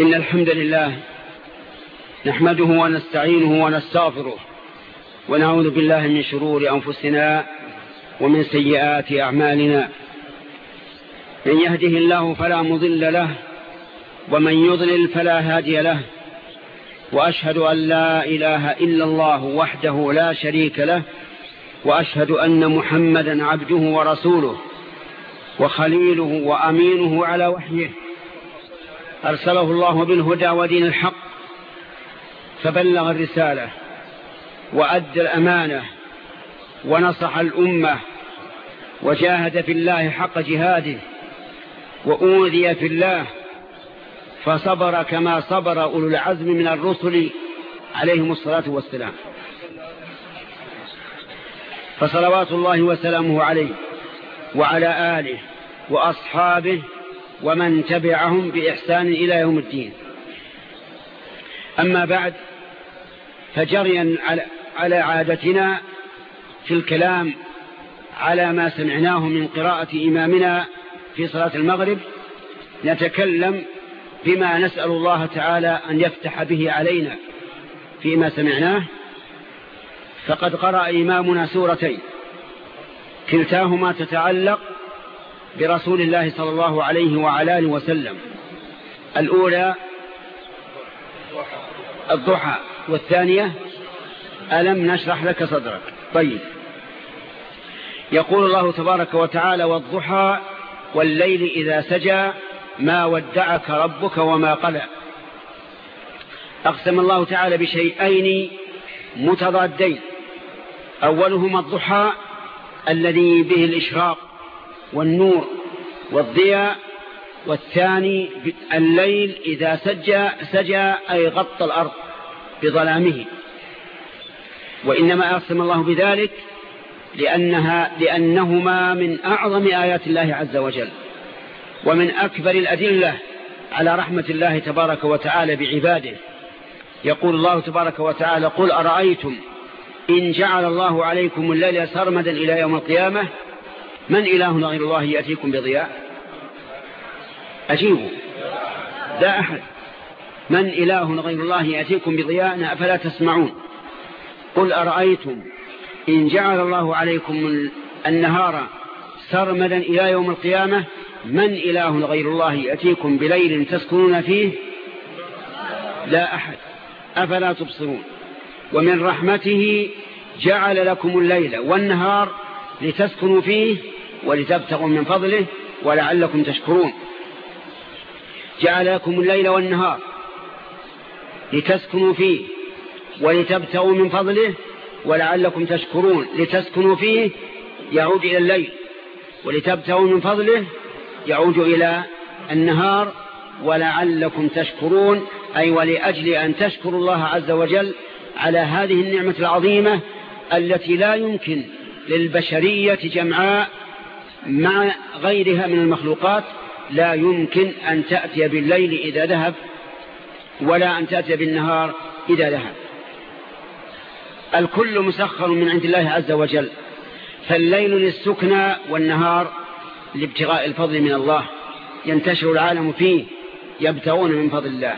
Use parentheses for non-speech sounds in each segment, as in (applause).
إن الحمد لله نحمده ونستعينه ونستغفره ونعوذ بالله من شرور أنفسنا ومن سيئات أعمالنا. من يهده الله فلا مضل له ومن يضلل فلا هادي له وأشهد أن لا إله إلا الله وحده لا شريك له وأشهد أن محمدا عبده ورسوله وخليله وأمينه على وحيه. أرسله الله بالهدى ودين الحق فبلغ الرسالة وأدى الأمانة ونصح الأمة وجاهد في الله حق جهاده وأوذي في الله فصبر كما صبر أولو العزم من الرسل عليهم الصلاة والسلام. فصلوات الله وسلامه عليه وعلى آله وأصحابه ومن تبعهم بإحسان إلى يوم الدين. أما بعد فجريا على عادتنا في الكلام على ما سمعناه من قراءة إمامنا في صلاة المغرب نتكلم بما نسأل الله تعالى أن يفتح به علينا. فيما سمعناه فقد قرأ إمامنا سورتين كلتاهما تتعلق برسول الله صلى الله عليه وعلى آله وسلم. الأولى الضحى والثانية ألم نشرح لك صدرك؟ طيب. يقول الله تبارك وتعالى والضحى والليل إذا سجى ما ودعك ربك وما قلى أقسم الله تعالى بشيئين متضادين. أولهما الضحى الذي به الإشراق والنور والضياء والثاني الليل إذا سجى سجى أي غطى الأرض بظلامه. وإنما أقسم الله بذلك لأنها لأنهما من أعظم آيات الله عز وجل ومن أكبر الأدلة على رحمة الله تبارك وتعالى بعباده. يقول الله تبارك وتعالى قل أرأيتم إن جعل الله عليكم الليل سرمدا إلى يوم القيامة من إله غير الله يأتيكم بضياء؟ أجيبوا. لا أحد. من إله غير الله يأتيكم بضياء؟ أفلا تسمعون. قل أرأيتم إن جعل الله عليكم النهار سرمدا إلى يوم القيامة من إله غير الله يأتيكم بليل تسكنون فيه؟ لا أحد. أفلا تبصرون. ومن رحمته جعل لكم الليل والنهار لتسكنوا فيه؟ ولتبتغوا من فضله ولعلكم تشكرون. جعل لكم الليل والنهار لتسكنوا فيه ولتبتغوا من فضله ولعلكم تشكرون. لتسكنوا فيه يعود إلى الليل ولتبتغوا من فضله يعود إلى النهار ولعلكم تشكرون. أي ولأجل أن تشكروا الله عز وجل على هذه النعمة العظيمة التي لا يمكن للبشرية جمعاء مع غيرها من المخلوقات لا يمكن أن تأتي بالليل إذا ذهب ولا أن تأتي بالنهار إذا ذهب. الكل مسخر من عند الله عز وجل فالليل للسكنى والنهار لابتغاء الفضل من الله ينتشر العالم فيه يبتغون من فضل الله.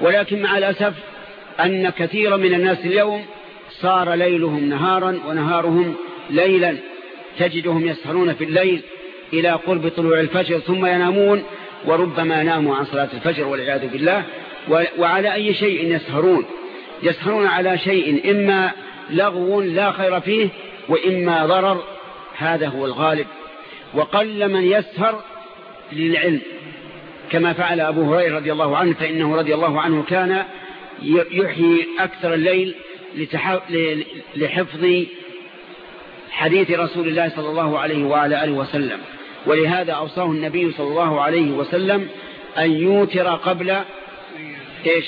ولكن مع الأسف أن كثيرا من الناس اليوم صار ليلهم نهارا ونهارهم ليلا تجدهم يسهرون في الليل إلى قرب طلوع الفجر ثم ينامون وربما ناموا عن صلاة الفجر والعياذ بالله. وعلى أي شيء يسهرون. يسهرون على شيء إما لغو لا خير فيه وإما ضرر. هذا هو الغالب. وقل من يسهر للعلم. كما فعل أبو هريرة رضي الله عنه فإنه رضي الله عنه كان يحيي أكثر الليل لحفظ حديث رسول الله صلى الله عليه وعلى آله وسلم. ولهذا أوصاه النبي صلى الله عليه وسلم أن يوتر قبل إيش؟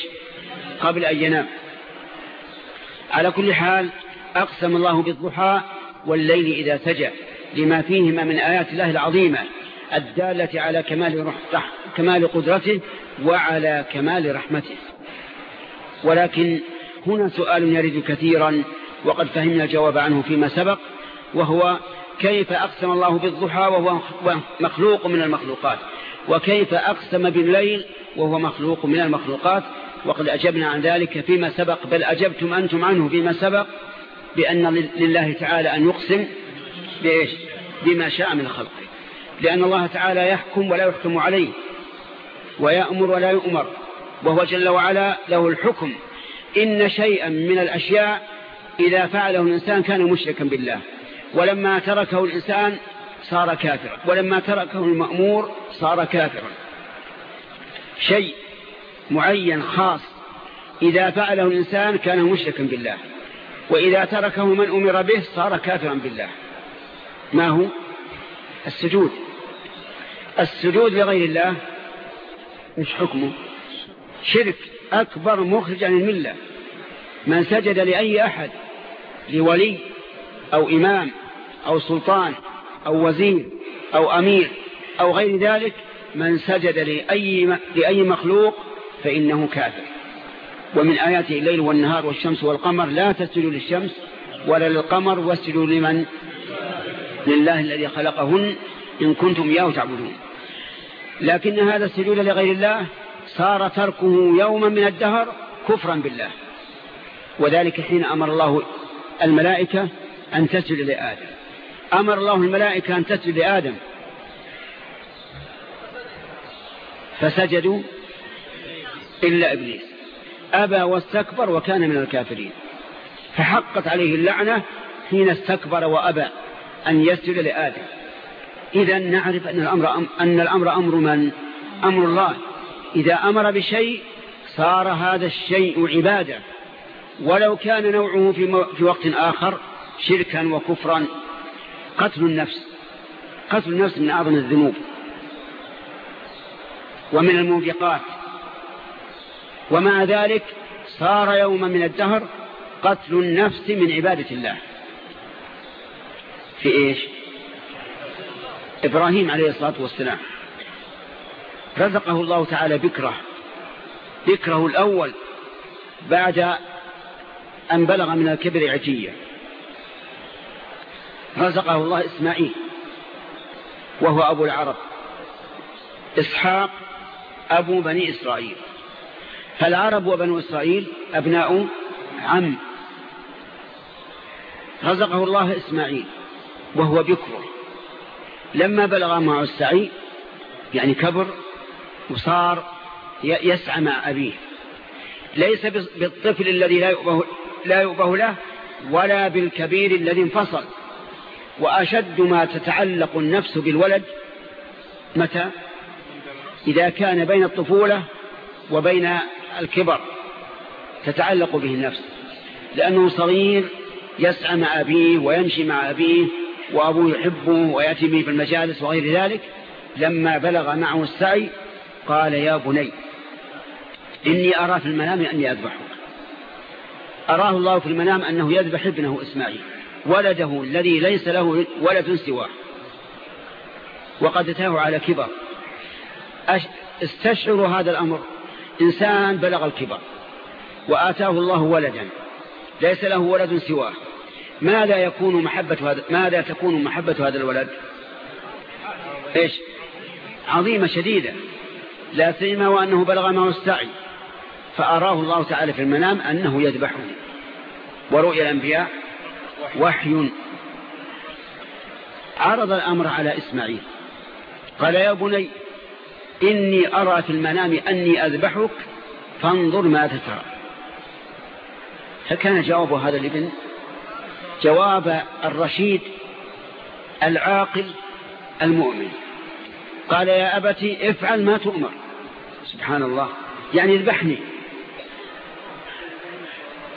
قبل أن ينام. على كل حال أقسم الله بالضحى والليل إذا سجى لما فيهما من آيات الله العظيمة الدالة على كمال, كمال قدرته وعلى كمال رحمته. ولكن هنا سؤال يرد كثيرا وقد فهمنا الجواب عنه فيما سبق وهو كيف أقسم الله بالضحى وهو مخلوق من المخلوقات؟ وكيف أقسم بالليل وهو مخلوق من المخلوقات؟ وقد أجبنا عن ذلك فيما سبق بل أجبتم أنتم عنه فيما سبق بأن لله تعالى أن يقسم بإيش؟ بما شاء من خلقه. لأن الله تعالى يحكم ولا يحكم عليه ويأمر ولا يؤمر وهو جل وعلا له الحكم. إن شيئا من الأشياء إذا فعله الإنسان كان مشركا بالله. ولما تركه الإنسان صار كافرا ولما تركه المأمور صار كافرا شيء معين خاص. إذا فعله الإنسان كان مشركا بالله. وإذا تركه من أمر به صار كافرا بالله. ما هو؟ السجود. السجود لغير الله مش حكمه. شرك أكبر مخرج عن الملة من سجد لأي أحد لولي أو إمام أو سلطان أو وزير أو أمير أو غير ذلك من سجد لأي, لأي مخلوق فإنه كافر. ومن آياته الليل والنهار والشمس والقمر لا تسجدوا للشمس ولا للقمر واسجدوا لمن؟ لله الذي خلقهن إن كنتم إياه تعبدون. لكن هذا السجود لغير الله صار تركه يوما من الدهر كفرا بالله. وذلك حين أمر الله الملائكة أن تسجد لآدم. أمر الله الملائكة أن تسجد لآدم. فسجدوا إلا إبليس. أبى واستكبر وكان من الكافرين. فحقت عليه اللعنة حين استكبر وأبى أن يسجد لآدم. إذا نعرف أن الأمر, أن الأمر أمر من؟ أمر الله. إذا أمر بشيء صار هذا الشيء عبادة. ولو كان نوعه في, في وقت آخر شركا وكفرا. قتل النفس. قتل النفس من أعظم الذنوب ومن الموبقات ومع ذلك صار يوما من الدهر قتل النفس من عبادة الله. في إيش؟ إبراهيم عليه الصلاة والسلام. رزقه الله تعالى بكره. بكره الأول بعد أن بلغ من الكبر عجية. رزقه الله إسماعيل وهو أبو العرب. إسحاق أبو بني إسرائيل. فالعرب وبنو إسرائيل أبناء عم. رزقه الله إسماعيل وهو بكره لما بلغ معه السعي يعني كبر وصار يسعى مع أبيه. ليس بالطفل الذي لا يؤبه, لا يؤبه له ولا بالكبير الذي انفصل. وأشد ما تتعلق النفس بالولد متى؟ إذا كان بين الطفولة وبين الكبر تتعلق به النفس. لأنه صغير يسعى مع أبيه ويمشي مع أبيه وأبوه يحبه ويأتي به في المجالس وغير ذلك. لما بلغ معه السعي قال يا بني إني أرى في المنام أني أذبحه أراه الله في المنام أنه يذبح ابنه إسماعيل. ولده الذي ليس له ولد سواه. وقد أتاه على كبر. استشعر هذا الأمر. إنسان بلغ الكبر. وآتاه الله ولدا. ليس له ولد سواه. ماذا يكون محبة هذا ماذا تكون محبة هذا الولد؟ إيش؟ عظيمة شديدة. لا سيما وأنه بلغ معه السعي فأراه الله تعالى في المنام أنه يذبحه. ورؤيا الأنبياء وحي. عرض الأمر على إسماعيل. قال يا بني إني أرى في المنام أني أذبحك فانظر ما ترى. فكان جواب هذا الابن؟ جواب الرشيد العاقل المؤمن. قال يا أبتي افعل ما تؤمر. سبحان الله. يعني اذبحني.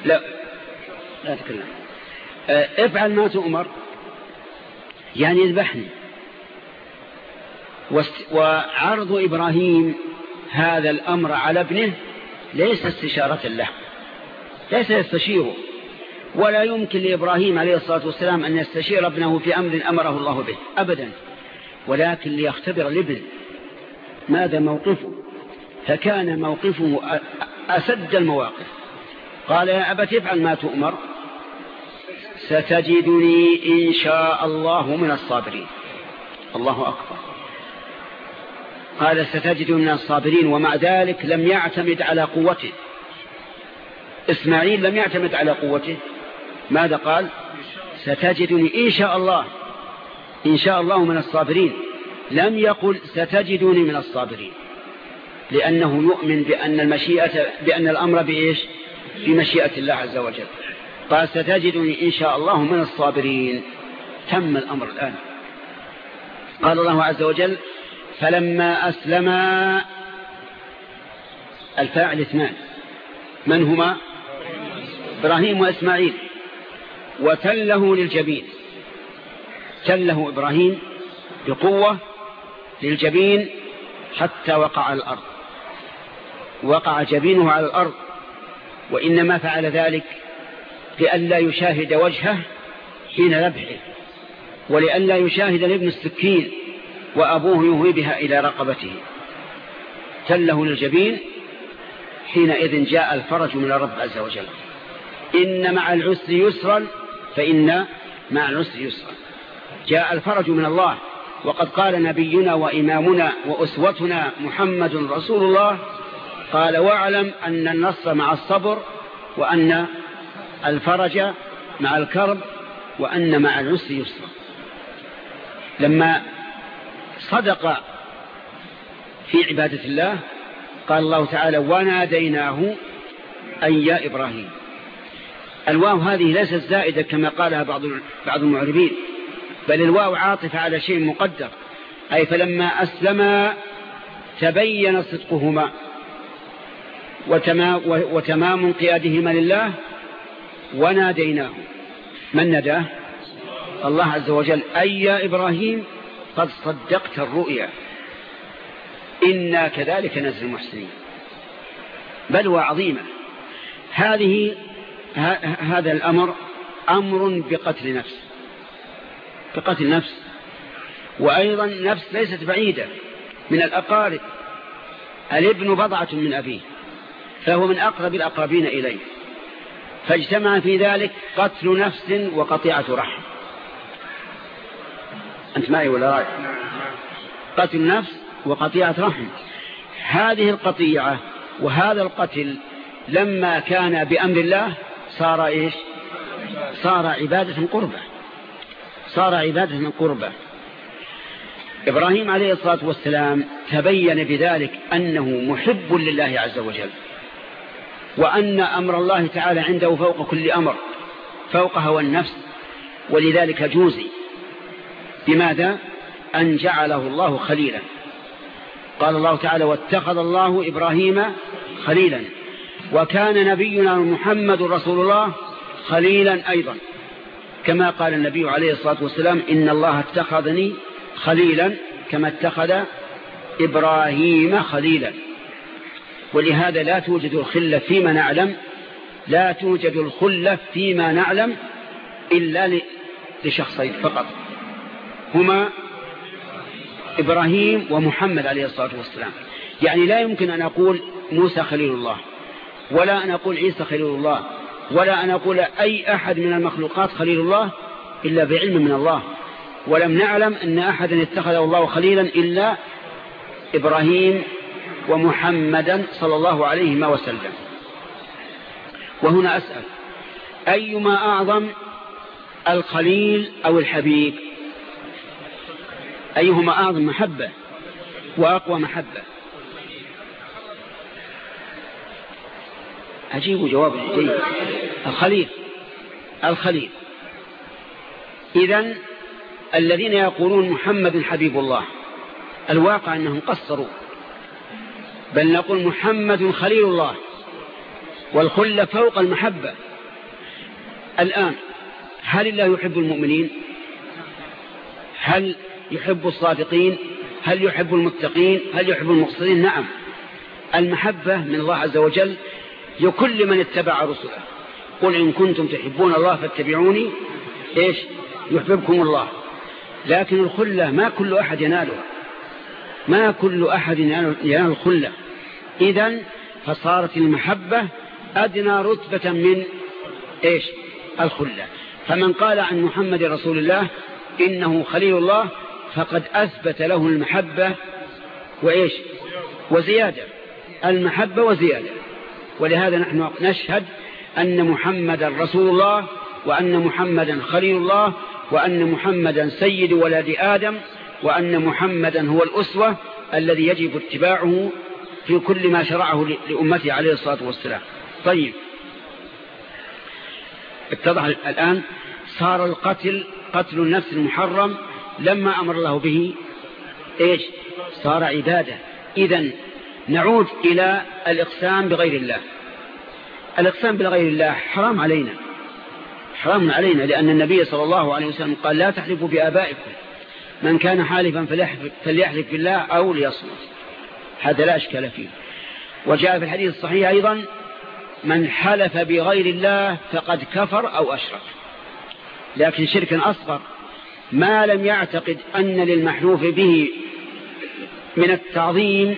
لا لا تكلم افعل ما تؤمر. يعني اذبحني. وعرض إبراهيم هذا الأمر على ابنه ليس استشارة له. ليس يستشيره. ولا يمكن لإبراهيم عليه الصلاة والسلام أن يستشير ابنه في أمر أمره الله به أبدا. ولكن ليختبر الابن. ماذا موقفه؟ فكان موقفه أسد المواقف. قال يا أبت افعل ما تؤمر. ستجدني إن شاء الله من الصابرين. الله أكبر. قال ستجد من الصابرين ومع ذلك لم يعتمد على قوته. إسماعيل لم يعتمد على قوته. ماذا قال؟ ستجدني إن شاء الله إن شاء الله من الصابرين. لم يقل ستجدني من الصابرين لأنه يؤمن بأن المشيئة بأن الأمر بإيش؟ بمشيئة الله عز وجل. قال ستجدني إن شاء الله من الصابرين. تم الأمر الآن. قال الله عز وجل فلما أسلما الفاعل اثنان. من هما؟ إبراهيم وإسماعيل. وتله للجبين. تله إبراهيم بقوة للجبين حتى وقع الأرض. وقع جبينه على الأرض. وإنما فعل ذلك لئلا يشاهد وجهه حين ذبحه ولئلا يشاهد الابن السكين وأبوه يهوي بها إلى رقبته. تله للجبين حينئذ جاء الفرج من الرب عز وجل. إن مع العسر يسرا فإن مع العسر يسرا. جاء الفرج من الله وقد قال نبينا وإمامنا وأسوتنا محمد رسول الله قال واعلم أن النصر مع الصبر وأن الفرج مع الكرب وأن مع العسر يسرا. لما صدق في عبادة الله قال الله تعالى وناديناه أي يا إبراهيم. الواو هذه ليست زائدة كما قالها بعض بعض المعربين بل الواو عاطفة على شيء مقدر. أي فلما أسلم تبين صدقهما وتمام انقيادهما لله وناديناه من نداه الله عز وجل. أي يا إبراهيم؟ قد صدقت الرؤيا. إنا كذلك نزل المحسنين. بلوى عظيمة. هذه هذا الأمر أمر بقتل نفس. بقتل نفس. وأيضا نفس ليست بعيدة. من الأقارب. الابن بضعة من أبيه. فهو من أقرب الأقربين إليه. فاجتمع في ذلك قتل نفس وقطيعة رحم. أنت معي ولا رايح؟ قتل نفس وقطيعة رحم. هذه القطيعة وهذا القتل لما كان بأمر الله صار إيش؟ صار عبادة قربة. صار عبادة قربة. إبراهيم عليه الصلاة والسلام تبين بذلك أنه محب لله عز وجل. وأن أمر الله تعالى عنده فوق كل أمر فوق هوى النفس ولذلك جوزي. بماذا؟ أن جعله الله خليلا. قال الله تعالى واتخذ الله إبراهيم خليلا. وكان نبينا محمد رسول الله خليلا أيضا. كما قال النبي عليه الصلاة والسلام إن الله اتخذني خليلا كما اتخذ إبراهيم خليلا. ولهذا لا توجد الخلة فيما نعلم لا توجد الخلة فيما نعلم إلا لشخصين فقط. هما إبراهيم ومحمد عليه الصلاة والسلام. يعني لا يمكن أن أقول موسى خليل الله ولا أن أقول عيسى خليل الله ولا أن أقول أي أحد من المخلوقات خليل الله إلا بعلم من الله. ولم نعلم أن أحدا اتخذه الله خليلا إلا إبراهيم ومحمدا صلى الله عليه وسلم. وهنا أسأل أيما أعظم الخليل أو الحبيب؟ أيهما أعظم محبة وأقوى محبة؟ عجيب جواب جيد. الخليل الخليل. إذا الذين يقولون محمد حبيب الله الواقع أنهم قصروا. بل نقول محمد خليل الله والخلة فوق المحبة. الآن هل الله يحب المؤمنين؟ هل يحب الصادقين؟ هل يحب المتقين؟ هل يحب المقصدين؟ نعم. المحبة من الله عز وجل لكل من اتبع رسله. قل إن كنتم تحبون الله فاتبعوني إيش؟ يحببكم الله. لكن الخلة ما كل أحد ينالها. ما كل أحد ينال الخلة. إذا فصارت المحبة أدنى رتبة من إيش؟ الخلة. فمن قال عن محمد رسول الله إنه خليل الله فقد أثبت له المحبة وإيش؟ وزيادة. المحبة وزيادة. ولهذا نحن نشهد أن محمدا رسول الله وأن محمدا خليل الله وأن محمدا سيد ولد آدم وأن محمدا هو الأسوة الذي يجب اتباعه في كل ما شرعه لأمته عليه الصلاة والسلام. طيب. اتضح الآن. صار القتل قتل النفس المحرم لما أمر الله به. إيش؟ صار عبادة. إذا نعود إلى الإقسام بغير الله. الإقسام بغير الله حرام علينا. حرام علينا لأن النبي صلى الله عليه وسلم قال لا تحلفوا بآبائكم. من كان حالفا فليحلف, بالله أو ليصمت. هذا لا أشكال فيه. وجاء في الحديث الصحيح أيضا من حلف بغير الله فقد كفر أو أشرك. لكن شرك أصغر. ما لم يعتقد أن للمحلوف به من التعظيم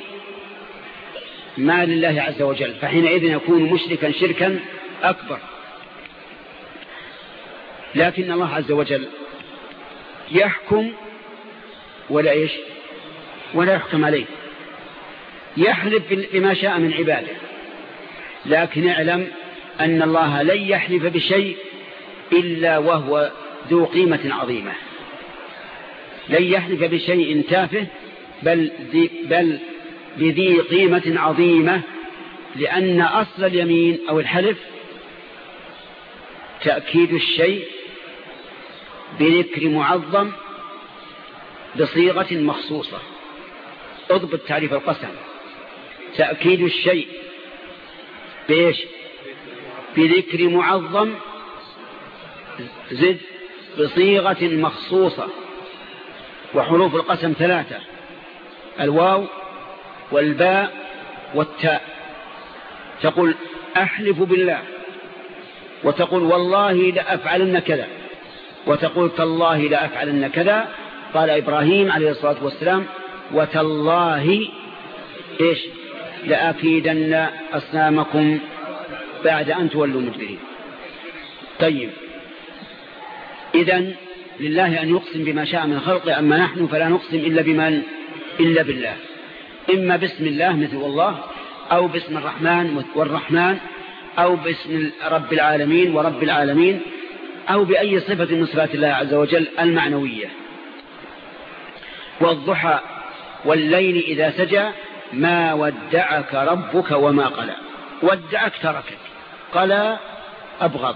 ما لله عز وجل فحينئذ يكون مشركا شركا أكبر. لكن الله عز وجل يحكم ولا إيش؟ ولا يحكم عليه. يحلف بما شاء من عباده. لكن اعلم أن الله لن يحلف بشيء إلا وهو ذو قيمة عظيمة. لن يحلف بشيء تافه بل, بل بذي قيمة عظيمة لأن أصل اليمين أو الحلف تأكيد الشيء بذكر معظم بصيغة مخصوصة. اضبط تعريف القسم. تأكيد الشيء. بإيش؟ بذكر معظم. زد بصيغة مخصوصة. وحروف القسم ثلاثة. الواو والباء والتاء. تقول أحلف بالله. وتقول والله لأفعلن كذا. وتقول تالله لأفعلن كذا. قال إبراهيم عليه الصلاة والسلام وتالله إيش؟ لأكيدن أصنامكم بعد أن تولوا مدبرين طيب. إذن لله أن يقسم بما شاء من خلقه أما نحن فلا نقسم إلا بمن؟ إلا بالله. إما باسم الله مثل الله أو باسم الرحمن والرحمن أو باسم رب العالمين ورب العالمين أو بأي صفة من صفات الله عز وجل المعنوية. والضحى والليل إذا سجى ما ودعك ربك وما قلى. ودعك تركك. قلى أبغض.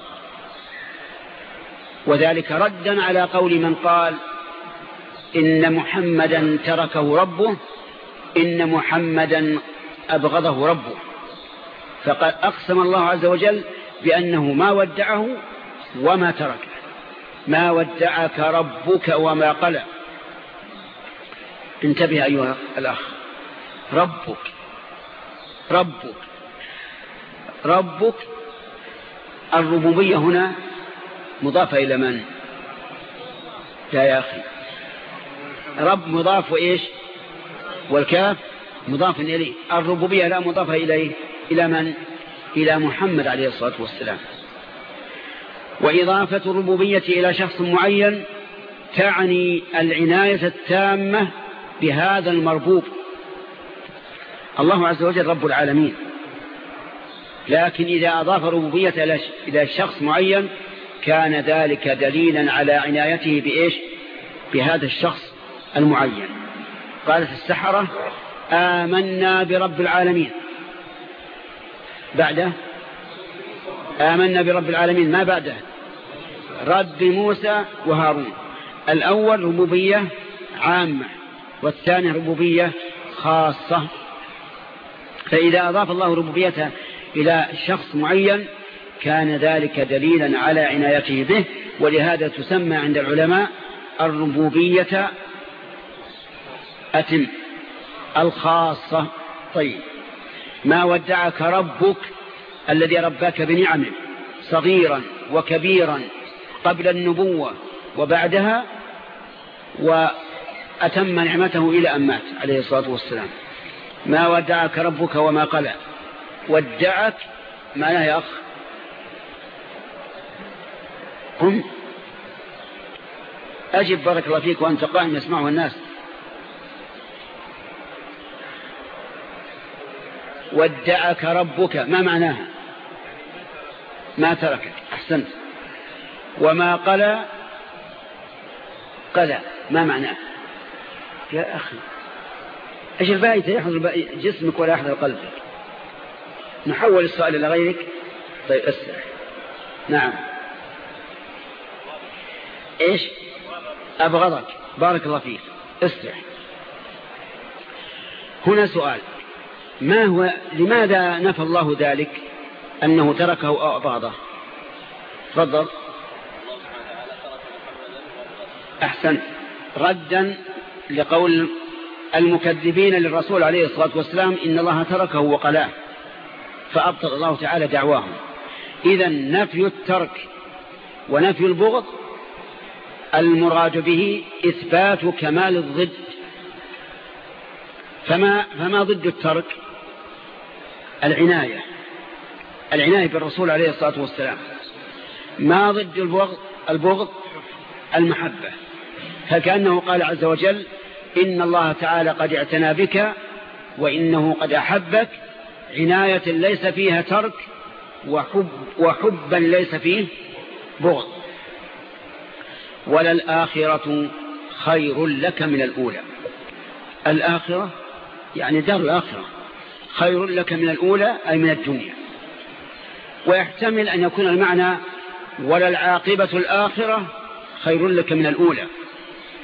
وذلك ردا على قول من قال إن محمدا تركه ربه إن محمدا أبغضه ربه. فقد أقسم الله عز وجل بأنه ما ودعه وما تركه. ما ودعك ربك وما قلى. انتبه أيها الأخ. ربك. ربك. ربك. الربوبية هنا مضافة إلى من؟ لا يا أخي. رب مضاف وإيش والكاف مضاف إليه. الربوبية لا مضافة إليه. إلى من؟ إلى محمد عليه الصلاة والسلام. وإضافة الربوبية إلى شخص معين تعني العناية التامة بهذا المربوب. الله عز وجل رب العالمين. لكن إذا أضاف ربوبية إلى شخص معين كان ذلك دليلا على عنايته بإيش؟ بهذا الشخص المعين. قالت السحرة آمنا برب العالمين. بعده آمنا برب العالمين. ما بعده؟ رب موسى وهارون. الأول ربوبية عامة. والثاني ربوبية خاصة. فإذا أضاف الله ربوبيته إلى شخص معين كان ذلك دليلا على عنايته به ولهذا تسمى عند العلماء الربوبية أتم الخاصة. طيب ما ودعك ربك الذي رباك بنعمه صغيرا وكبيرا قبل النبوة وبعدها؟ وأتم نعمته إلى أن مات عليه الصلاة والسلام. ما ودعك ربك وما قلع. ودعك معناه يا أخ. قم أجب بارك الله فيك وأنت قائم يسمعه الناس. ودعك ربك ما معناها؟ ما تركك أحسنت. وما قلى قلى ما معناه يا أخي إيش الفائدة يحضر جسمك ولا يحضر قلبك. نحول السؤال إلى غيرك. طيب اسرع نعم. إيش؟ أبغضك بارك الله فيك. اسرع هنا سؤال. ما هو لماذا نفى الله ذلك؟ أنه تركه أو أبغضه تفضل. أحسن ردا لقول المكذبين للرسول عليه الصلاة والسلام إن الله تركه وقلاه فأبطل الله تعالى دعواهم. إذا نفي الترك ونفي البغض المراد به إثبات كمال الضد. فما, فما ضد الترك؟ العناية العناية بالرسول عليه الصلاة والسلام. ما ضد البغض, البغض المحبة. فكأنه قال عز وجل إن الله تعالى قد اعتنى بك وإنه قد أحبك عناية ليس فيها ترك وحب وحبا ليس فيه بغض. وللآخرة خير لك من الأولى. الآخرة يعني دار الآخرة. خير لك من الأولى أي من الدنيا. ويحتمل أن يكون المعنى وللعاقبة الآخرة خير لك من الأولى.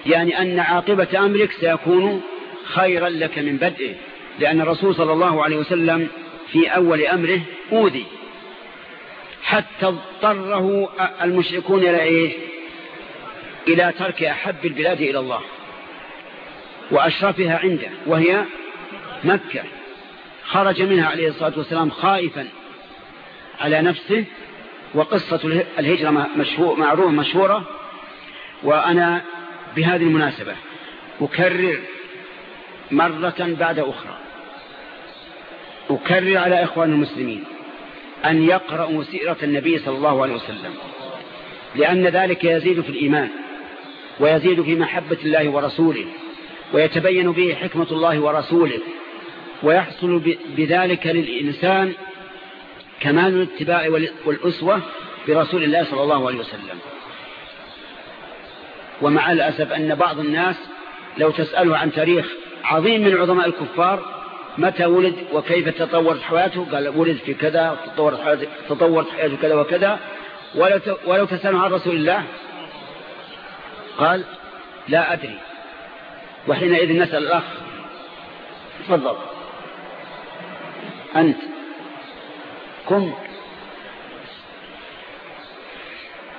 يعني أن عاقبة أمرك سيكون خيرا لك من بدئه لأن الرسول صلى الله عليه وسلم في أول أمره أوذي. حتى اضطره المشركون إلى إيه؟ إلى ترك أحب البلاد إلى الله وأشرفها عنده وهي مكة. خرج منها عليه الصلاة والسلام خائفا على نفسه وقصة الهجرة مشهور معروفة مشهورة. وأنا بهذه المناسبة. أكرر مرة بعد أخرى. أكرر على إخوان المسلمين أن يقرأوا سيرة النبي صلى الله عليه وسلم لأن ذلك يزيد في الإيمان ويزيد في محبة الله ورسوله ويتبين به حكمة الله ورسوله ويحصل بذلك للإنسان كمال الاتباع والأسوة برسول الله صلى الله عليه وسلم. ومع الأسف أن بعض الناس لو تسأله عن تاريخ عظيم من عظماء الكفار متى ولد وكيف تطورت حياته؟ قال ولد في كذا تطورت حياته, تطورت حياته كذا وكذا. ولو, تسأله عن رسول الله قال لا أدري. وحينئذ نسأل الأخ تفضل. أنت كم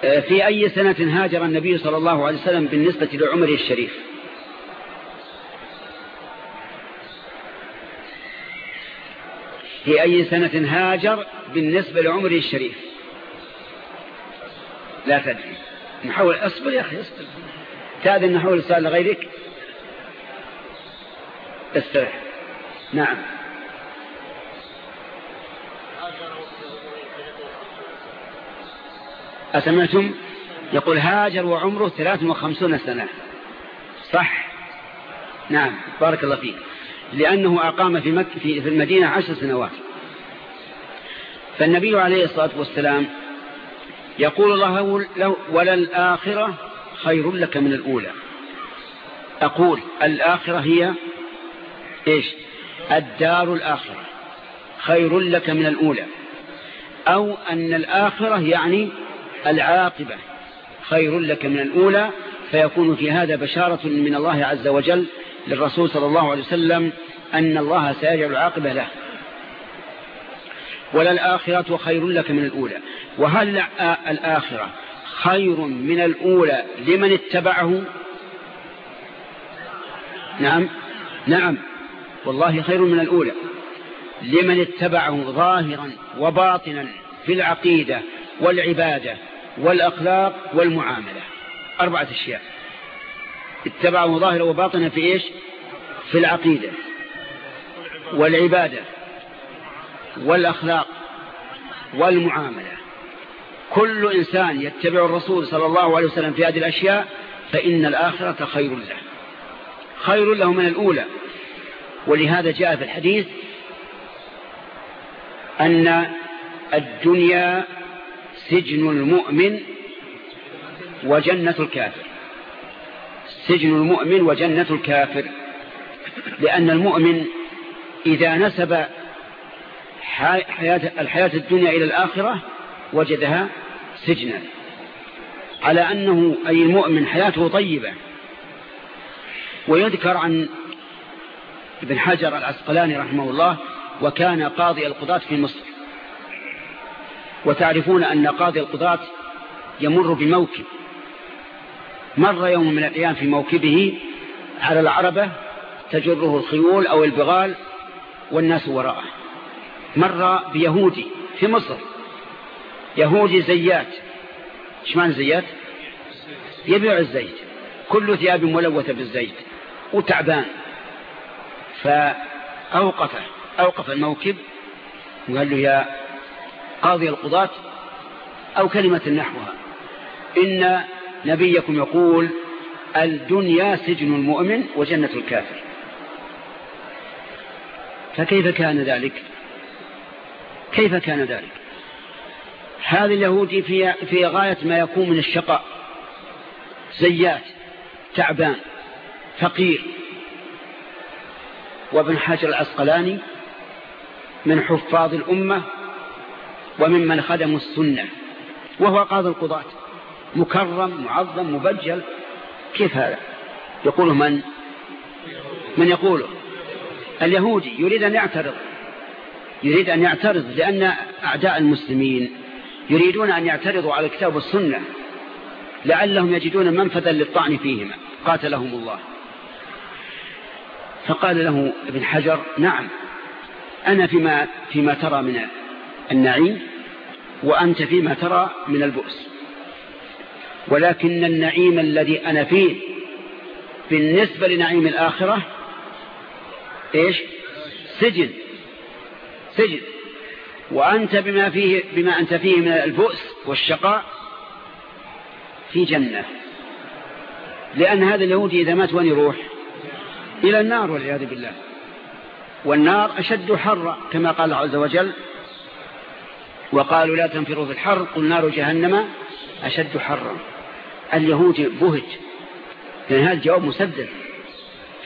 في أي سنة هاجر النبي صلى الله عليه وسلم بالنسبة لعمره الشريف؟ في أي سنة هاجر بالنسبة لعمره الشريف؟ لا تدري. نحاول اصبر يا أخي اصبر. تأذن نحاول السؤال لغيرك؟ استرح. نعم. أسمعتم؟ يقول هاجر وعمره 53 سنة. صح؟ نعم بارك الله فيك. لأنه أقام في, مكة في المدينة عشر سنوات. فالنبي عليه الصلاة والسلام يقول الله له وللآخرة خير لك من الأولى. أقول الآخرة هي إيش؟ الدار الآخرة. خير لك من الأولى. أو أن الآخرة يعني العاقبة خير لك من الأولى فيكون في هذا بشارة من الله عز وجل للرسول صلى الله عليه وسلم أن الله سيجعل العاقبة له. وللآخرة خير لك من الأولى. وهل الآخرة خير من الأولى لمن اتبعه؟ نعم نعم. والله خير من الأولى. لمن اتبعه ظاهرا وباطنا في العقيدة والعبادة والأخلاق والمعاملة. أربعة أشياء. اتبعوا ظاهرا وباطنا في إيش؟ في العقيدة والعبادة والأخلاق والمعاملة. كل إنسان يتبع الرسول صلى الله عليه وسلم في هذه الأشياء فإن الآخرة خير له. خير له من الأولى. ولهذا جاء في الحديث أن الدنيا سجن المؤمن وجنة الكافر. سجن المؤمن وجنة الكافر. لأن المؤمن إذا نسب حياة الحياة الدنيا إلى الآخرة وجدها سجنا. على أنه أي المؤمن حياته طيبة. ويذكر عن ابن حجر العسقلاني رحمه الله وكان قاضي القضاة في مصر. وتعرفون أن قاضي القضاة يمر بموكب. مر يوم من الأيام في موكبه على العربة تجره الخيول أو البغال والناس وراءه. مر بيهودي في مصر. يهودي زيات. إيش معنى زيات؟ يبيع الزيت. كل ثياب ملوثة بالزيت وتعبان. فأوقفه أوقف الموكب وقال له يا قاضي القضاة أو كلمة نحوها. إن نبيكم يقول الدنيا سجن المؤمن وجنة الكافر. فكيف كان ذلك؟ كيف كان ذلك؟ هذا اليهودي في, في غاية ما يكون من الشقاء. زيات تعبان فقير. وابن حجر العسقلاني من حفاظ الأمة وممن خدموا السنة وهو قاضي القضاة. مكرم معظم مبجل. كيف هذا؟ يقوله من؟ من يقوله اليهودي. يريد أن يعترض. يريد أن يعترض لأن أعداء المسلمين يريدون أن يعترضوا على الكتاب والسنة. لعلهم يجدون منفذا للطعن فيهما. قاتلهم الله. فقال له ابن حجر نعم أنا فيما, فيما ترى من النعيم وأنت فيما ترى من البؤس. ولكن النعيم الذي أنا فيه بالنسبة لنعيم الآخرة إيش؟ سجن. سجن. وأنت بما, فيه بما أنت فيه من البؤس والشقاء في جنة. لأن هذا اليهودي إذا مات وين يروح؟ إلى النار والعياذ بالله. والنار أشد حرا كما قال عز وجل وقالوا لا تنفروا في الحر قل نار جهنم أشد حرا. اليهود بهج. لأن هذا الجواب مسدد.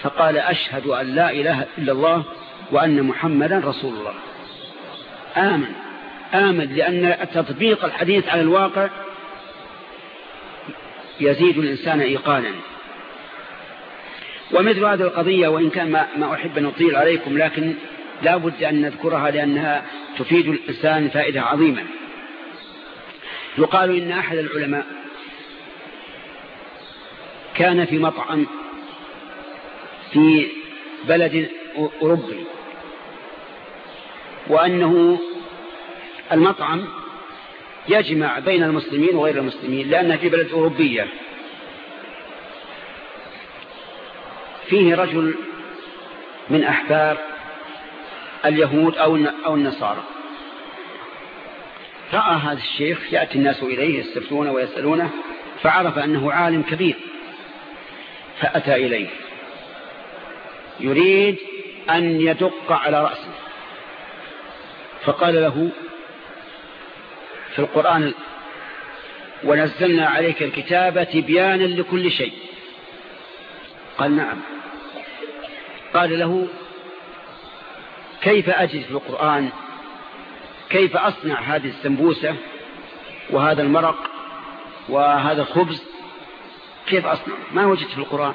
فقال أشهد أن لا إله إلا الله وأن محمدا رسول الله. آمن. آمن لأن تطبيق الحديث على الواقع يزيد الإنسان إيقانا. ومثل هذه القضية وإن كان ما, ما أحب أن أطيل عليكم لكن لا بد أن نذكرها لأنها تفيد الإنسان فائدة عظيمة. يقال إن أحد العلماء كان في مطعم في بلد أوروبي وأنه المطعم يجمع بين المسلمين وغير المسلمين لأنها في بلد أوروبية. فيه رجل من أحبار اليهود أو النصارى. رأى هذا الشيخ يأتي الناس إليه يستفتون ويسألونه فعرف أنه عالم كبير فأتى إليه. يريد أن يدق على رأسه. فقال له في القرآن ونزلنا عليك الكتاب تبيانا لكل شيء. قال نعم. قال له كيف أجد في القرآن؟ كيف أصنع هذه السمبوسة وهذا المرق وهذا الخبز؟ كيف أصنع؟ ما وجدت في القرآن.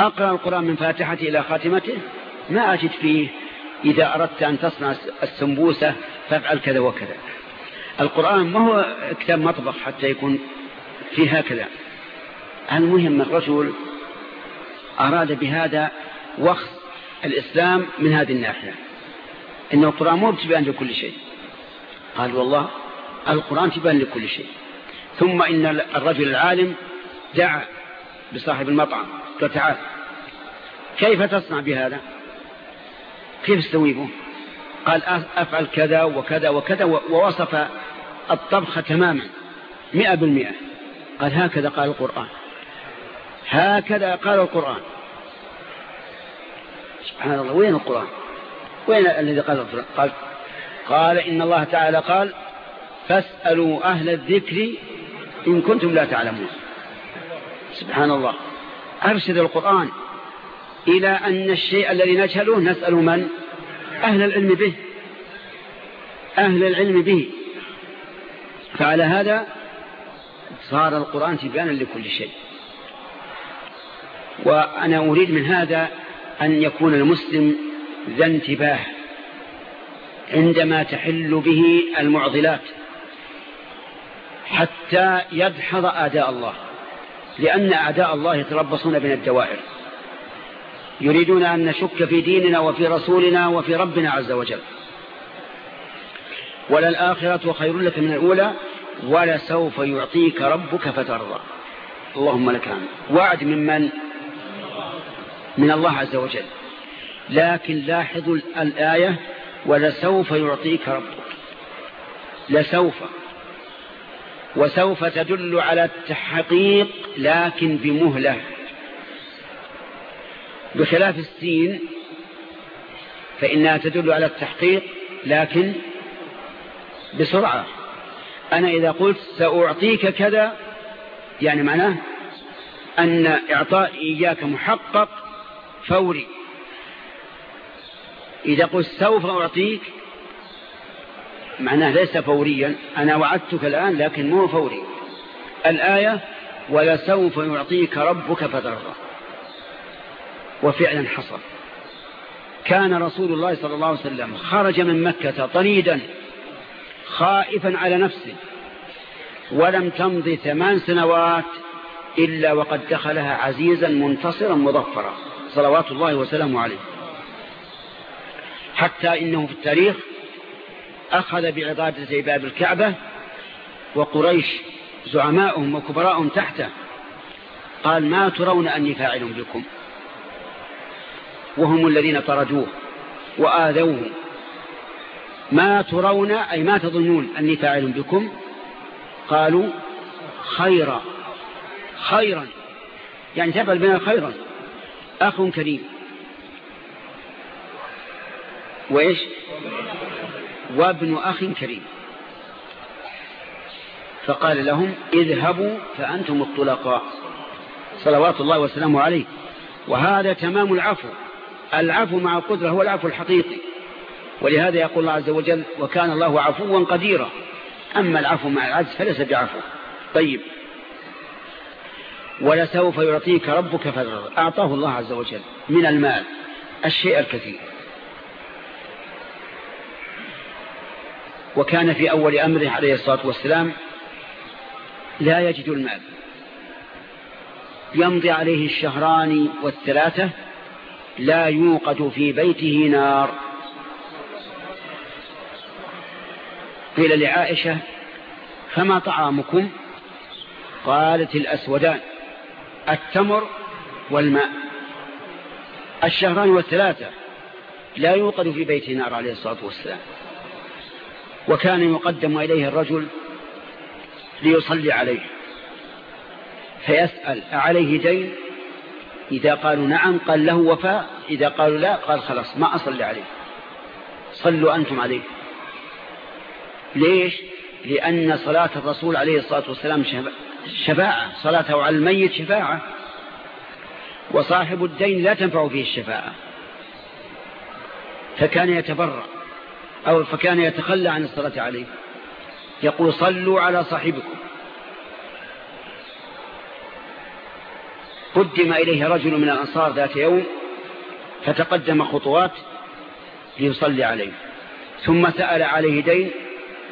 أقرأ القرآن من فاتحته إلى خاتمته؟ ما أجد فيه. إذا أردت أن تصنع السمبوسة فافعل كذا وكذا. القرآن ما هو كتاب مطبخ حتى يكون فيه هكذا. المهم الرجل أراد بهذا وخص الإسلام من هذه الناحية؟ إن القرآن مو بتبان لكل شيء. قال والله القرآن تبان لكل شيء. ثم إن الرجل العالم دعا بصاحب المطعم. قال تعال كيف تصنع بهذا؟ كيف استويبه قال أفعل كذا وكذا وكذا ووصف الطبخ تماما مئة بالمئة. قال هكذا قال القرآن. هكذا قال القرآن. سبحان الله وين القرآن؟ وين الذي قال قال قال إن الله تعالى قال فاسألوا أهل الذكر إن كنتم لا تعلمون. سبحان الله. أرشد القرآن إلى أن الشيء الذي نجهله نسأل من؟ أهل العلم به. أهل العلم به. فعلى هذا صار القرآن تبيانا لكل شيء. وأنا أريد من هذا أن يكون المسلم ذا انتباه عندما تحل به المعضلات حتى يدحض أعداء الله لأن أعداء الله يتربصون بنا الدوائر. يريدون أن نشك في ديننا وفي رسولنا وفي ربنا عز وجل. وللآخرة خير لك من الأولى ولسوف يعطيك ربك فترضى. اللهم لك عام وعد من من من الله عز وجل. لكن لاحظوا الآية ولسوف يعطيك ربك. لسوف. وسوف تدل على التحقيق لكن بمهلة. بخلاف السين فإنها تدل على التحقيق لكن بسرعة. أنا إذا قلت سأعطيك كذا يعني معناه أن إعطاء إياك محقق فوري. إذا قلت سوف أعطيك معناه ليس فوريا أنا وعدتك الآن لكن مو فوري. الآية ولسوف يعطيك ربك فترضى وفعلا حصل. كان رسول الله صلى الله عليه وسلم خرج من مكة طريدا خائفا على نفسه. ولم تمضي ثمان سنوات إلا وقد دخلها عزيزا منتصرا مظفرا. صلوات الله وسلامه عليه. حتى إنه في التاريخ أخذ بعضادة باب الكعبة وقريش زعماؤهم وكبراءهم تحته. قال ما ترون أني فاعل بكم. وهم الذين طردوه وآذوه. ما ترون أي ما تظنون أني فاعل بكم؟ قالوا خيرا. خيرا. يعني تفعل بنا خيرا. أخ كريم. وإيش؟ وابن أخ كريم. فقال لهم اذهبوا فأنتم الطلقاء. صلوات الله وسلامه عليه. وهذا تمام العفو. العفو مع القدرة هو العفو الحقيقي. ولهذا يقول الله عز وجل وكان الله عفوا قديرا. أما العفو مع العجز فليس بعفو. طيب. ولسوف يعطيك ربك فترضى أعطاه الله عز وجل من المال. الشيء الكثير. وكان في أول أمره عليه الصلاة والسلام لا يجد المال. يمضي عليه الشهران والثلاثة لا يوقد في بيته نار. قيل لعائشة فما طعامكم؟ قالت الأسودان التمر والماء. الشهران والثلاثة لا يوقد في بيت نار عليه الصلاة والسلام. وكان يقدم إليه الرجل ليصلي عليه. فيسأل أعليه دين؟ إذا قالوا نعم قال له وفاء. إذا قالوا لا قال خلاص ما أصلي عليه صلوا أنتم عليه. ليش؟ لأن صلاة الرسول عليه الصلاة والسلام شفاعة. صلاته على الميت شفاعة. وصاحب الدين لا تنفع فيه الشفاعة. فكان يتبرع أو فكان يتخلى عن الصلاة عليه. يقول صلوا على صاحبكم. قدم إليه رجل من الأنصار ذات يوم فتقدم خطوات ليصلي عليه. ثم سأل عليه دين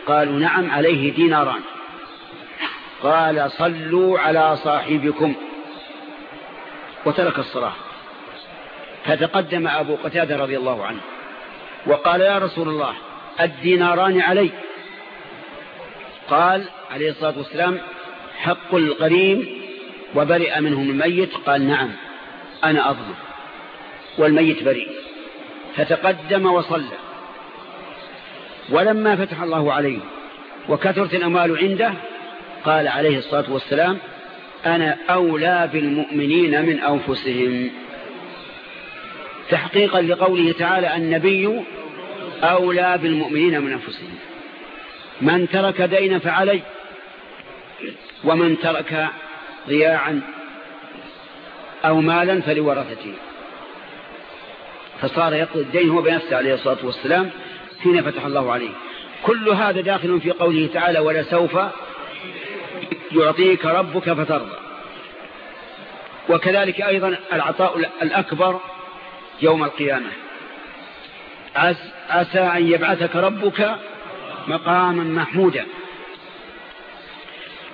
قالوا نعم عليه ديناران. قال صلوا على صاحبكم. وترك الصلاة. فتقدم أبو قتادة رضي الله عنه. وقال يا رسول الله الديناران علي قال عليه الصلاة والسلام حق القريم وبرئ منهم الميت؟ قال نعم أنا أظلم والميت بريء. فتقدم وصلى. ولما فتح الله عليه وكثرت الأموال عنده قال عليه الصلاة والسلام أنا أولى بالمؤمنين من أنفسهم. تحقيقا لقوله تعالى النبي أولى بالمؤمنين من أنفسهم. من ترك دينا فعلي ومن ترك ضياعا أو مالا فلورثته. فصار يقضي الدين هو بنفسه عليه الصلاة والسلام حين فتح الله عليه. كل هذا داخل في قوله تعالى ولسوف يعطيك ربك فترضى. وكذلك أيضا العطاء الأكبر يوم القيامة. عسى أن يبعثك ربك مقاما محمودا.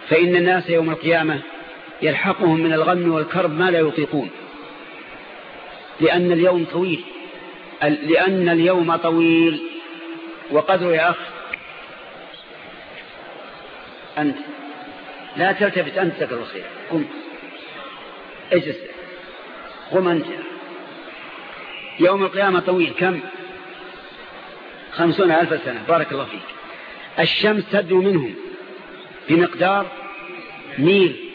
فإن الناس يوم القيامة يلحقهم من الغم والكرب ما لا يطيقون. لأن اليوم طويل. لأن اليوم طويل. وقدر يا أخ. أنت. لا تلتفت أنت ذكر الخير قم. اجلس. قم أنت. يوم القيامة طويل. كم؟ خمسون ألف سنة. بارك الله فيك. الشمس تدنو منهم بمقدار ميل.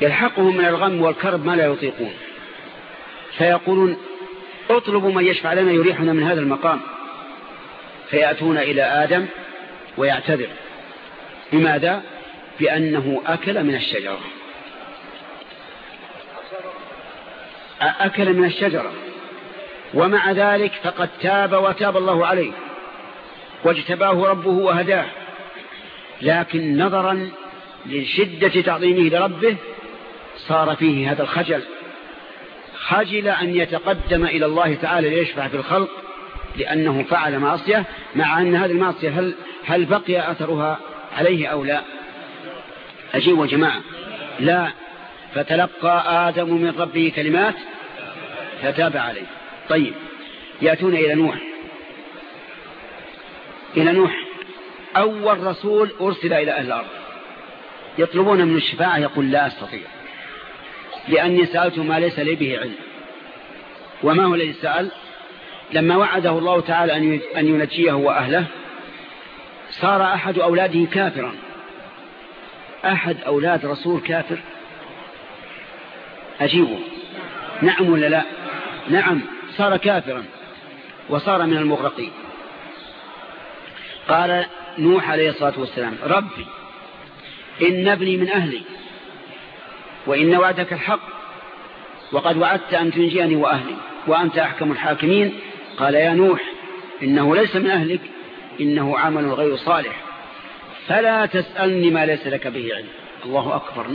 يلحقهم من الغم والكرب ما لا يطيقون. فيقولون اطلبوا من يشفع لنا يريحنا من هذا المقام. فيأتون إلى آدم ويعتذر. لماذا؟ بأنه أكل من الشجرة. أكل من الشجرة. ومع ذلك فقد تاب وتاب الله عليه واجتباه ربه وهداه. لكن نظرا لشدة تعظيمه لربه صار فيه هذا الخجل. خجل أن يتقدم إلى الله تعالى ليشفع في الخلق لأنه فعل معصية مع أن هذه المعصية هل, هل بقي أثرها عليه أو لا؟ أجيب جماعة لا فتلقى آدم من ربه كلمات فتاب عليه. طيب يأتون إلى نوح. إلى نوح. أول رسول أرسل إلى أهل الأرض. يطلبون من الشفاعة يقول لا أستطيع. لأني سألت ما ليس لي به علم. وما هو الذي سأل؟ لما وعده الله تعالى أن ينجيه وأهله صار أحد أولاده كافرا. أحد أولاد رسول كافر؟ أجيبه. نعم ولا لا؟ نعم. صار كافرا وصار من المغرقين. قال نوح عليه الصلاة والسلام ربي إن ابني من أهلي وإن وعدك الحق وقد وعدت أن تنجيني وأهلي وأنت أحكم الحاكمين. قال يا نوح إنه ليس من أهلك إنه عمل غير صالح. فلا تسألني ما ليس لك به علم. الله أكبر.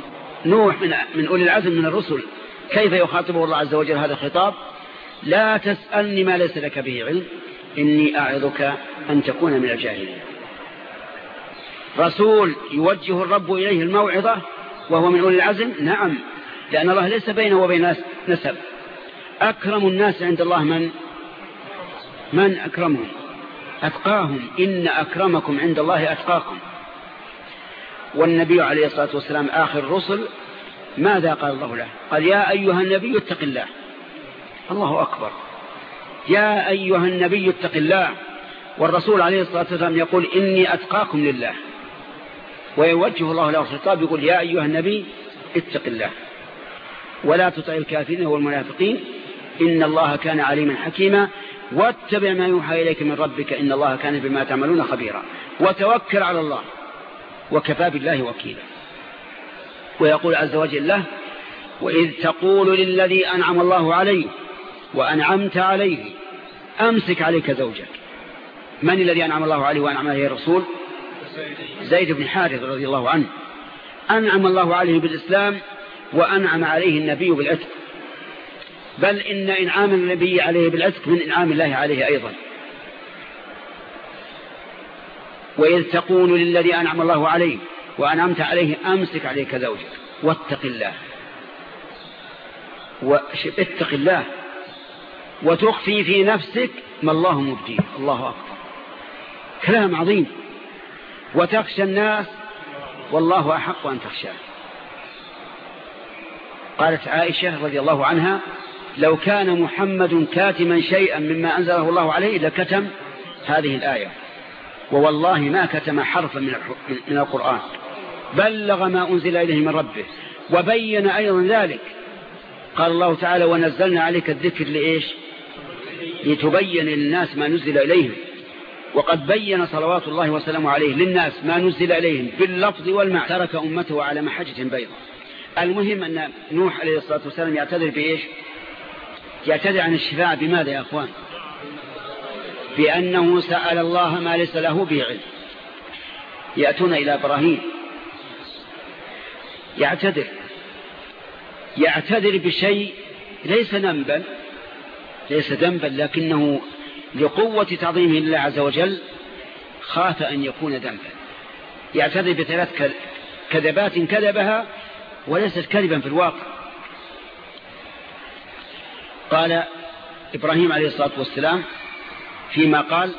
نوح من, من أولي العزم من الرسل. كيف يخاطبه الله عز وجل هذا الخطاب؟ لا تسألني ما ليس لك به علم إني أعظك أن تكون من الجاهلين. رسول يوجه الرب إليه الموعظة وهو من أولي العزم؟ نعم لأن الله ليس بينه وبين نسب. أكرم الناس عند الله من؟ من أكرمهم؟ أتقاهم. إن أكرمكم عند الله أتقاكم. والنبي عليه الصلاة والسلام آخر الرسل ماذا قال الله له؟ قال يا أيها النبي اتق الله. الله أكبر. يا أيها النبي اتق الله. والرسول عليه الصلاة والسلام يقول إني أتقاكم لله. ويوجه الله له الخطاب يقول يا أيها النبي اتق الله. ولا تطع الكافرين والمنافقين. إن الله كان عليما حكيما. واتبع ما يوحى إليك من ربك. إن الله كان بما تعملون خبيرا. وتوكل على الله. وكفى بالله وكيلا. ويقول عز وجل له وإذ تقول للذي أنعم الله عليه وأنعمت عليه. أمسك عليك زوجك. من الذي أنعم الله عليه وأنعم عليه الرسول؟ زيد بن حارث رضي الله عنه. أنعم الله عليه بالإسلام وأنعم عليه النبي بالعتق. بل إن إنعام النبي عليه بالعتق من إنعام الله عليه أيضا. وإذ تقول للذي أنعم الله عليه وأنعمت عليه أمسك عليك زوجك واتق الله. واتق الله. وتخفي في نفسك ما الله مبديه. الله أكبر. كلام عظيم. وتخشى الناس والله أحق أن تخشاه. قالت عائشة رضي الله عنها لو كان محمد كاتما شيئا مما أنزله الله عليه لكتم هذه الآية. ووالله ما كتم حرفا من القرآن. بلغ ما أنزل إليه من ربه. وبين أيضا ذلك. قال الله تعالى ونزلنا عليك الذكر لإيش؟ لتبين للناس ما نزل إليهم. وقد بين صلوات الله وسلامه عليه للناس ما نزل إليهم باللفظ والمعنى. ترك أمته على محجة بيضاء. المهم أن نوح عليه الصلاة والسلام يعتذر بإيش؟ يعتذر عن الشفاعة بماذا يا أخوان؟ بأنه سأل الله ما ليس له به علم. يأتون إلى إبراهيم. يعتذر. يعتذر بشيء ليس ذنبا. ليس ذنبا لكنه لقوة تعظيمه لله عز وجل خاف أن يكون ذنبا. يعتذر بثلاث كذبات كذبها وليست كذبا في الواقع. قال إبراهيم عليه الصلاة والسلام فيما قال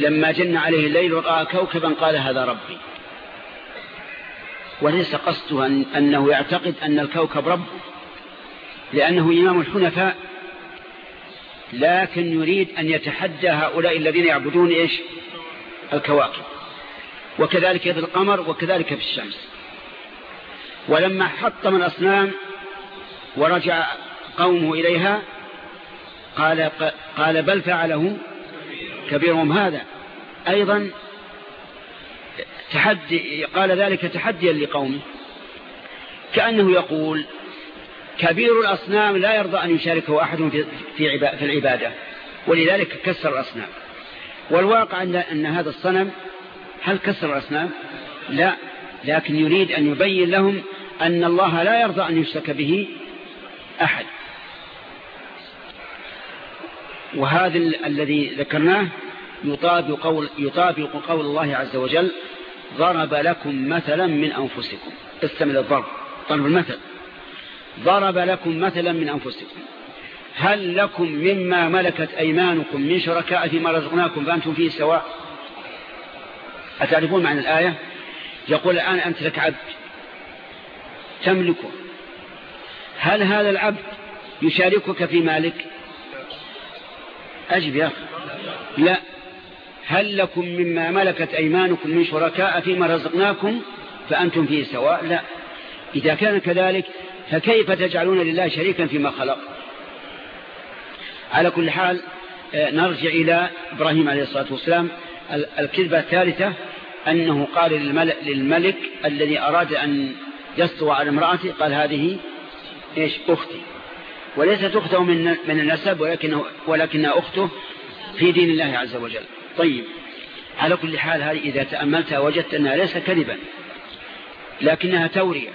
لما جن عليه الليل ورأى كوكبا قال هذا ربي وليس قصده أن أنه يعتقد أن الكوكب رب لأنه إمام الحنفاء لكن يريد أن يتحدى هؤلاء الذين يعبدون إيش؟ الكواكب. وكذلك في القمر وكذلك في الشمس. ولما حطم الأصنام ورجع قومه إليها قال, قال بل فعله كبيرهم هذا. أيضا تحدي قال ذلك تحديا لقومه. كأنه يقول كبير الأصنام لا يرضى أن يشاركه أحد في في العبادة. ولذلك كسر الأصنام. والواقع أن هذا الصنم هل كسر الأصنام؟ لا. لكن يريد أن يبين لهم أن الله لا يرضى أن يشتك به أحد. وهذا الذي ذكرناه يطابق قول, يطابق قول الله عز وجل ضرب لكم مثلا من أنفسكم. استمل الضرب ضرب المثل. ضرب لكم مثلا من أنفسكم. هل لكم مما ملكت أيمانكم من شركاء فيما رزقناكم فأنتم فيه سواء؟ أتعرفون معنى الآية؟ يقول الآن أنت لك عبد تملكه. هل هذا العبد يشاركك في مالك؟ أجب يا أخي. لا. هل لكم مما ملكت أيمانكم من شركاء فيما رزقناكم فأنتم فيه سواء؟ لا. إذا كان كذلك فكيف تجعلون لله شريكا فيما خلق؟ على كل حال آه، نرجع إلى إبراهيم عليه الصلاة والسلام. الكذبة الثالثة أنه قال للملك الذي أراد أن يستوى على امرأته قال هذه إيش؟ أختي. وليست أخته من من النسب ولكنه ولكنها أخته في دين الله عز وجل. طيب على كل حال هذه إذا تأملتها وجدت أنها ليس كذبا لكنها تورية.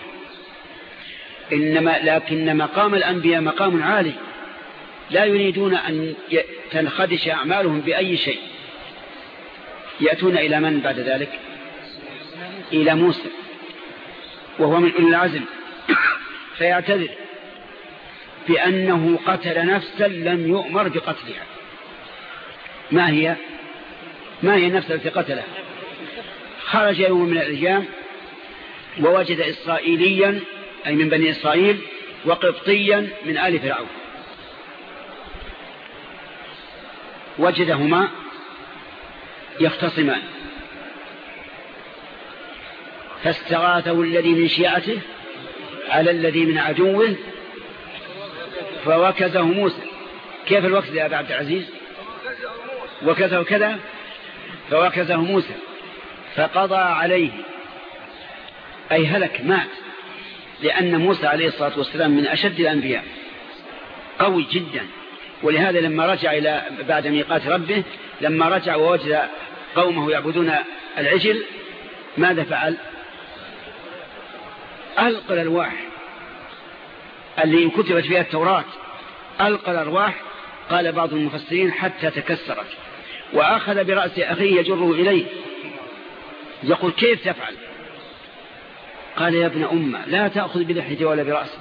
إنما لكن مقام الأنبياء مقام عالي. لا يريدون أن تنخدش أعمالهم بأي شيء. يأتون إلى من بعد ذلك؟ إلى موسى وهو من أولي العزم. (coughs) فيعتذر بأنه قتل نفسا لم يؤمر بقتلها. ما هي؟ ما هي النفس التي قتلها؟ خرج يوم من الأيام ووجد إسرائيليا أي من بني إسرائيل وقبطيا من آل فرعون. وجدهما يختصمان. فاستغاثه الذي من شيعته على الذي من عدوه فوكزه موسى. كيف الوكز يا أبا عبد العزيز؟ وكزه كذا فوكزه موسى فقضى عليه أي هلك مات. لأن موسى عليه الصلاة والسلام من أشد الأنبياء. قوي جدا. ولهذا لما رجع إلى بعد ميقات ربه لما رجع ووجد قومه يعبدون العجل ماذا فعل؟ ألقى الألواح اللي كتبت فيها التوراة. ألقى الأرواح قال بعض المفسرين حتى تكسرت. وأخذ برأس أخيه يجره إليه. يقول كيف تفعل؟ قال يا ابن أمة لا تأخذ بلحيته ولا برأسه.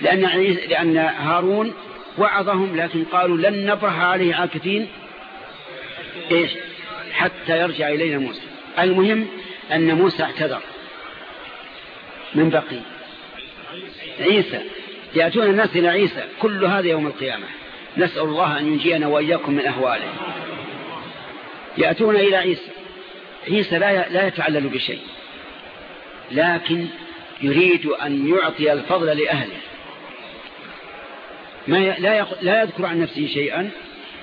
لأن, لأن هارون وعظهم لكن قالوا لن نبرح عليه عاكفين إيش؟ حتى يرجع إلينا موسى. المهم أن موسى اعتذر من بقي. عيسى يأتون الناس إلى عيسى كل هذا يوم القيامة. نسأل الله أن ينجينا وإياكم من أهواله. يأتون إلى عيسى. عيسى لا لا يتعلل بشيء. لكن يريد أن يعطي الفضل لأهله. ما لا لا يذكر عن نفسه شيئا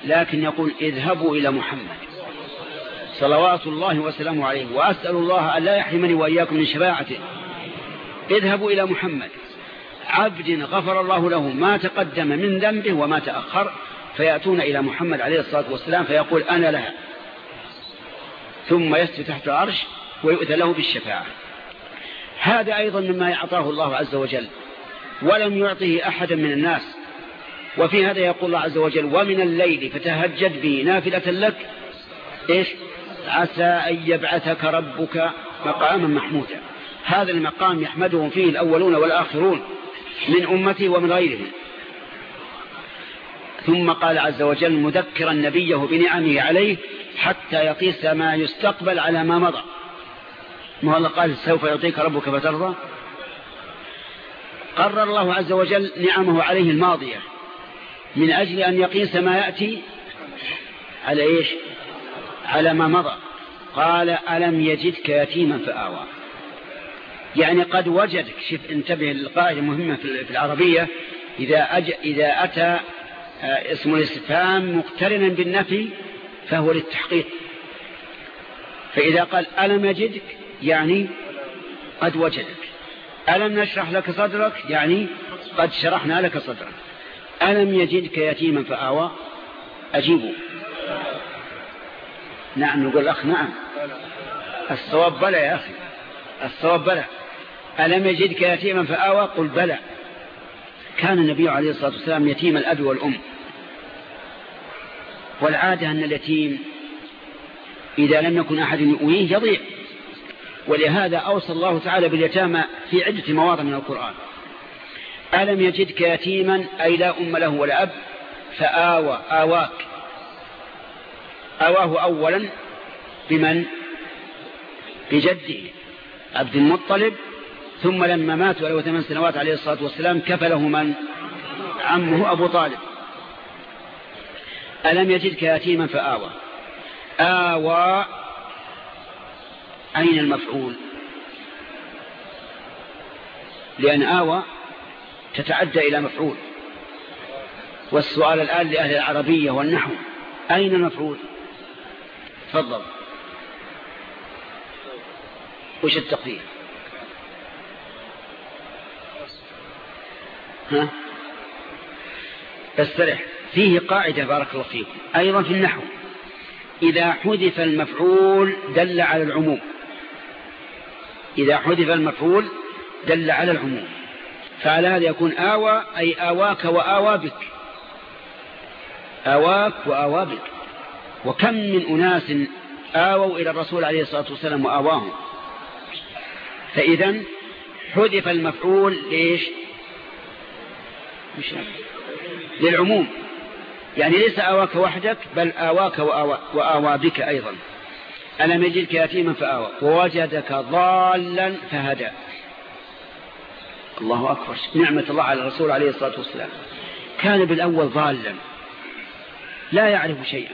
لكن يقول اذهبوا إلى محمد. صلوات الله وسلامه عليه. وأسأل الله أن لا يحرمني وإياكم من شفاعته. اذهبوا إلى محمد. عبد غفر الله له ما تقدم من ذنبه وما تأخر فيأتون إلى محمد عليه الصلاة والسلام فيقول أنا لها. ثم يسجد تحت العرش ويؤذى له بالشفاعة. هذا أيضا مما أعطاه الله عز وجل ولم يعطه أحدا من الناس. وفي هذا يقول الله عز وجل ومن الليل فتهجد به نافلة لك إيش؟ عسى أن يبعثك ربك مقاما محمودا. هذا المقام يحمده فيه الأولون والآخرون من أمته ومن غيرهم. ثم قال عز وجل مذكرا نبيه بنعمه عليه حتى يقيس ما يستقبل على ما مضى. ما الله قال سوف يعطيك ربك فترضى؟ قرر الله عز وجل نعمه عليه الماضية من أجل أن يقيس ما يأتي على إيش؟ على ما مضى. قال ألم يجدك يتيما فآوى. يعني قد وجدك. شف انتبه القاعدة مهمة في العربية. إذا, أج... إذا أتى آه، اسم الاستفهام مقترنا بالنفي فهو للتحقيق. فإذا قال ألم يجدك يعني قد وجدك. ألم نشرح لك صدرك؟ يعني قد شرحنا لك صدرك. ألم يجدك يتيما فآوى؟ أجيبوا نعم نقول الأخ نعم. الصواب بلى يا أخي. الصواب بلى. ألم يجدك يتيما فآوى؟ قل بلى. كان النبي عليه الصلاة والسلام يتيم الأب والأم. والعادة أن اليتيم إذا لم يكن أحد يؤويه يضيع. ولهذا أوصى الله تعالى باليتامى في عدة مواضع من القرآن. ألم يجدك يتيما؟ أي لا أم له ولا أب. فآوى آواك. آواه أولا بمن؟ بجده عبد المطلب. ثم لما مات وله ثمان سنوات عليه الصلاة والسلام كفله من؟ عمه أبو طالب. ألم يجدك يتيما؟ فآوى. آوى أين المفعول؟ لأن آوى تتعدى إلى مفعول. والسؤال الآن لأهل العربية والنحو أين المفعول؟ تفضل. وش التقدير؟ ها؟ استرح. فيه قاعدة بارك الله فيكم. أيضا في النحو إذا حذف المفعول دل على العموم. إذا حذف المفعول دل على العموم. فعلى هذا يكون آوى أي آواك وآوى بك. آواك وآوى بك. وكم من أناس آووا إلى الرسول عليه الصلاة والسلام وآواهم. فإذا حذف المفعول ليش؟ للعموم. يعني ليس آواك وحدك بل آواك وآوى, بك أيضا. ألم يجدك يتيما فآوى؟ ووجدك ضالا فهدى. الله أكبر. نعمة الله على الرسول عليه الصلاة والسلام. كان بالأول ضالا. لا يعرف شيئا.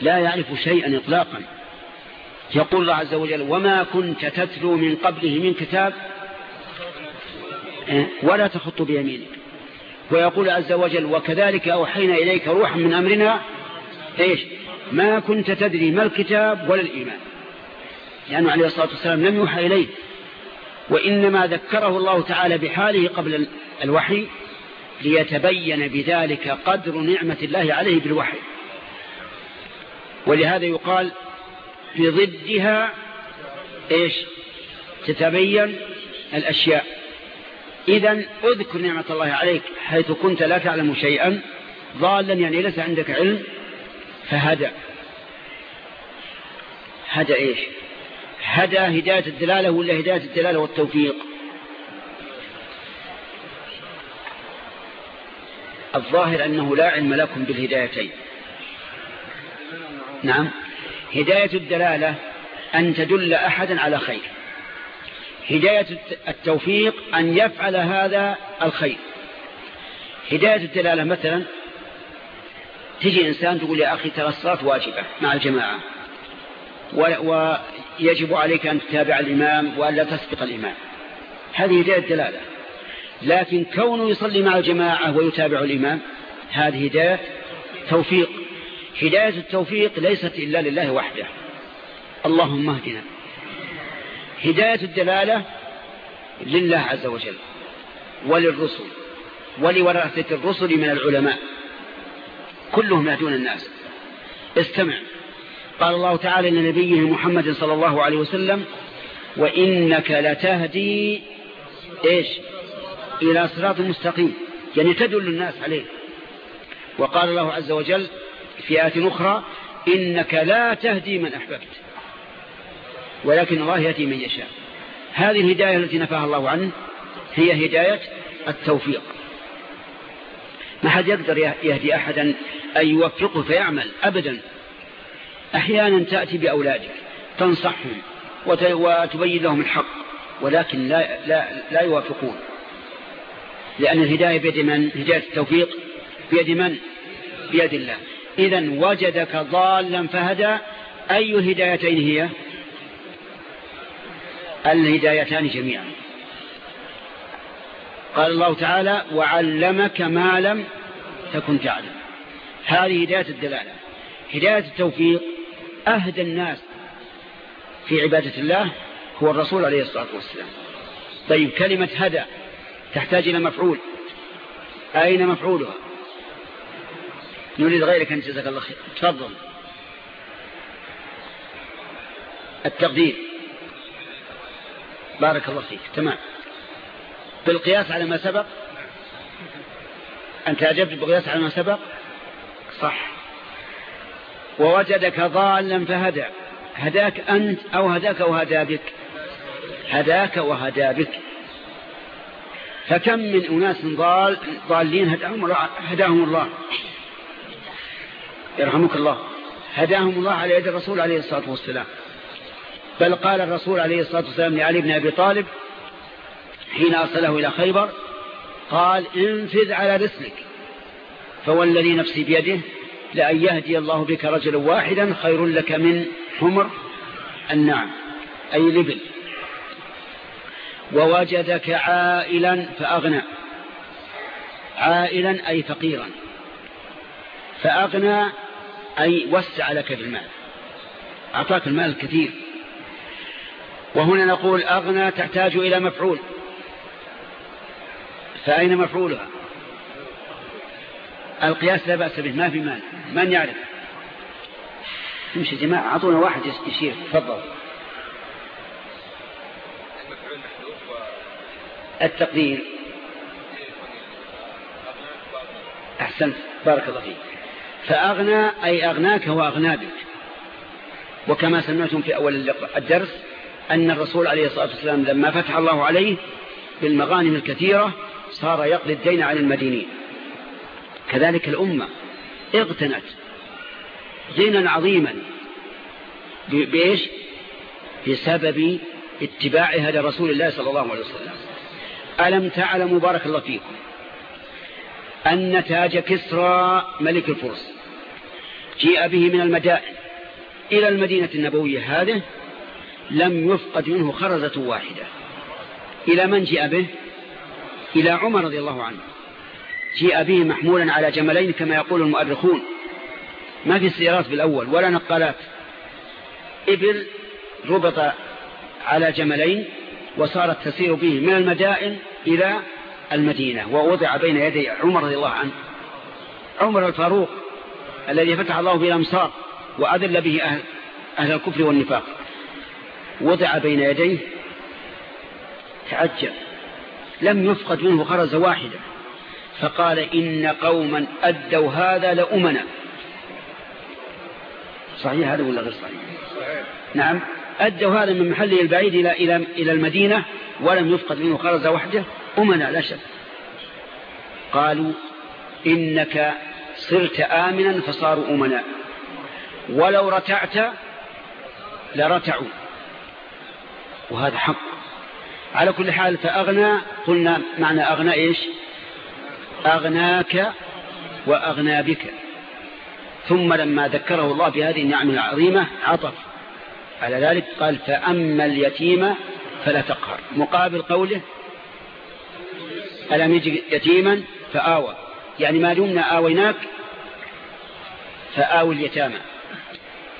لا يعرف شيئا إطلاقا. يقول الله عز وجل وما كنت تتلو من قبله من كتاب إيه؟ ولا تخط بيمينك. ويقول عز وجل وكذلك أوحينا إليك روحا من أمرنا. إيش؟ ما كنت تدري ما الكتاب ولا الإيمان. لأنه عليه الصلاة والسلام لم يوحى إليه. وإنما ذكره الله تعالى بحاله قبل الوحي ليتبين بذلك قدر نعمة الله عليه بالوحي. ولهذا يقال بضدها إيش؟ تتبين الأشياء. إذا اذكر نعمة الله عليك حيث كنت لا تعلم شيئا. ضالا يعني ليس عندك علم. فهدى. هدى إيش؟ هدى هداية الدلالة ولا هداية الدلالة والتوفيق؟ الظاهر أنه لا علم لكم بالهدايتين. نعم. هداية الدلالة أن تدل أحدا على خير. هداية التوفيق أن يفعل هذا الخير. هداية الدلالة مثلا تجي إنسان تقول يا أخي ترى الصلاة واجبة مع الجماعة. ويجب عليك أن تتابع الإمام وأن لا تسبق الإمام. هذه هداية الدلالة لكن كونه يصلي مع الجماعة ويتابع الإمام هذه هداية توفيق. هداية التوفيق ليست إلا لله وحده. اللهم اهدنا. هداية الدلالة لله عز وجل وللرسل ولورثة الرسل من العلماء. كلهم يهدون الناس. استمع. قال الله تعالى لنبيه محمد صلى الله عليه وسلم وإنك لتهدي إيش؟ إلى صراط مستقيم. يعني تدل الناس عليه. وقال الله عز وجل في آيات أخرى إنك لا تهدي من أحببت ولكن الله يهدي من يشاء. هذه الهداية التي نفاها الله عنه هي هداية التوفيق. ما حد يقدر يهدي أحدا أن يوفقه فيعمل أبدا. أحيانا تأتي بأولادك تنصحهم وتبين لهم الحق ولكن لا, لا, لا يوافقون. لأن الهداية بيد من؟ هداية التوفيق بيد من؟ بيد الله. إذا وجدك ضالا فهدى أي الهدايتين هي؟ الهدايتان جميعا. قال الله تعالى وعلمك ما لم تكن تعلم. هذه هداية الدلالة. هداية التوفيق أهدى الناس في عبادة الله هو الرسول عليه الصلاة والسلام. طيب كلمة هدى تحتاج إلى مفعول. أين مفعولها؟ نريد غيرك أن جزاك الله خير. تفضل. التقدير. بارك الله فيك. تمام. بالقياس على ما سبق؟ أنت أجبت بالقياس على ما سبق؟ صح. ووجدك ضالا فهدى. هداك أنت أو هداك وهدى بك. هداك وهدى بك. فكم من أناس ضال ضالين هداهم, هداهم الله. يرحمك الله. هداهم الله على يد الرسول عليه الصلاة والسلام. بل قال الرسول عليه الصلاة والسلام لعلي بن أبي طالب حين أرسله إلى خيبر قال انفذ على رسلك فوالذي نفسي بيده لأن يهدي الله بك رجلا واحدا خير لك من حمر النعم أي لبل ووجدك عائلا فأغنى عائلا أي فقيرا فأغنى أي وسع لك في المال أعطاك المال الكثير وهنا نقول أغنى تحتاج إلى مفعول. فأين مفعولها؟ القياس لا بأس به ما في مال من يعرف؟ يا جماعة أعطونا واحد يشير تفضل. التقدير. أحسنت بارك الله فيك. فأغنى أي أغناك وأغنى بك. وكما سمعتم في أول الدرس أن الرسول عليه الصلاة والسلام لما فتح الله عليه بالمغانم الكثيرة صار يقضي الدين عن المدينين. كذلك الأمة اغتنت غنى عظيما بإيش؟ بسبب اتباعها لرسول الله صلى الله عليه وسلم. ألم تعلموا بارك الله فيكم أن تاج كسرى ملك الفرس جيء به من المدائن إلى المدينة النبوية هذه لم يفقد منه خرزة واحدة. إلى من جاء به؟ إلى عمر رضي الله عنه. جاء به محمولا على جملين كما يقول المؤرخون. ما في سيارات بالأول ولا نقالات. إبل ربط على جملين وصارت تسير به من المدائن إلى المدينة ووضع بين يدي عمر رضي الله عنه. عمر الفاروق الذي فتح الله به الأمصار وأذل به أهل, أهل الكفر والنفاق. وضع بين يديه تعجب لم يفقد منه خرز واحدة فقال إن قوما أدوا هذا لأمنا. صحيح هذا ولا غير صحيح؟ نعم. أدوا هذا من محله البعيد إلى, إلى, إلى المدينة ولم يفقد منه خرز وحده. أمنا لا شك. قالوا إنك صرت آمنا فصاروا أمنا. ولو رتعت لرتعوا. وهذا حق. على كل حال فأغنى قلنا معنى أغنى إيش؟ أغناك وأغنى بك. ثم لما ذكره الله بهذه النعم العظيمة عطف. على ذلك قال فأما اليتيم فلا تقهر. مقابل قوله ألم يجد يتيما؟ فآوى. يعني ما دمنا آويناك فآوي اليتامى.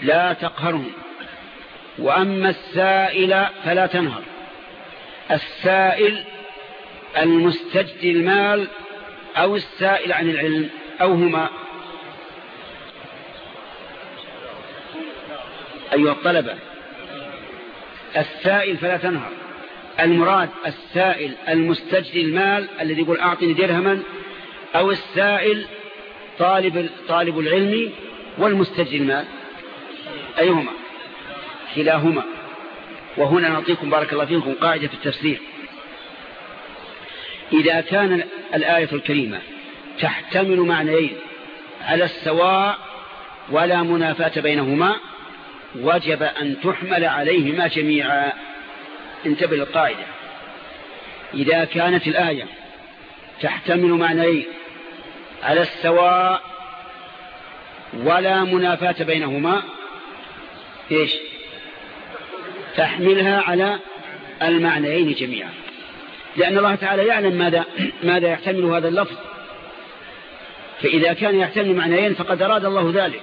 لا تقهرهم. وأما السائل فلا تنهر. السائل المستجد المال أو السائل عن العلم أو هما. أيها الطلبة. السائل فلا تنهر. المراد السائل المستجد المال الذي يقول أعطني درهما أو السائل طالب, طالب العلم والمستجد المال. أيهما؟ كلاهما. وهنا نعطيكم بارك الله فيكم قاعدة في التفسير. إذا كان الآية الكريمة تحتمل معنيين على السواء ولا منافاة بينهما وجب أن تحمل عليهما جميعا. انتبه للقاعدة. إذا كانت الآية تحتمل معنيين على السواء ولا منافاة بينهما إيش؟ تحملها على المعنيين جميعا. لأن الله تعالى يعلم ماذا, ماذا يحتمل هذا اللفظ. فإذا كان يحتمل معنيين فقد أراد الله ذلك.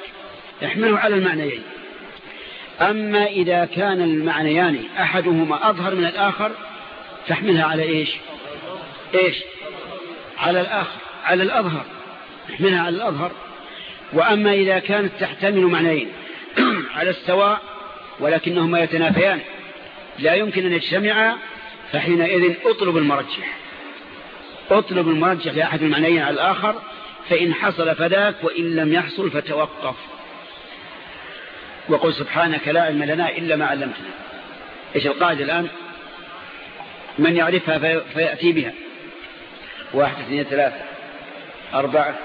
يحمله على المعنيين. أما إذا كان المعنيان أحدهما أظهر من الآخر تحملها على إيش؟ إيش؟ على الآخر على الأظهر. تحملها على الأظهر. وأما إذا كانت تحتمل معنيين (clears throat) على السواء ولكنهما يتنافيان. لا يمكن أن يجتمعا فحينئذ أطلب المرجح. أطلب المرجح لأحد المعنيين على الآخر فإن حصل فذاك وإن لم يحصل فتوقف. وقل سبحانك لا علم لنا إلا ما علمتنا. إيش القاعدة الآن؟ من يعرفها فيأتي بها. واحد اثنين ثلاثة أربعة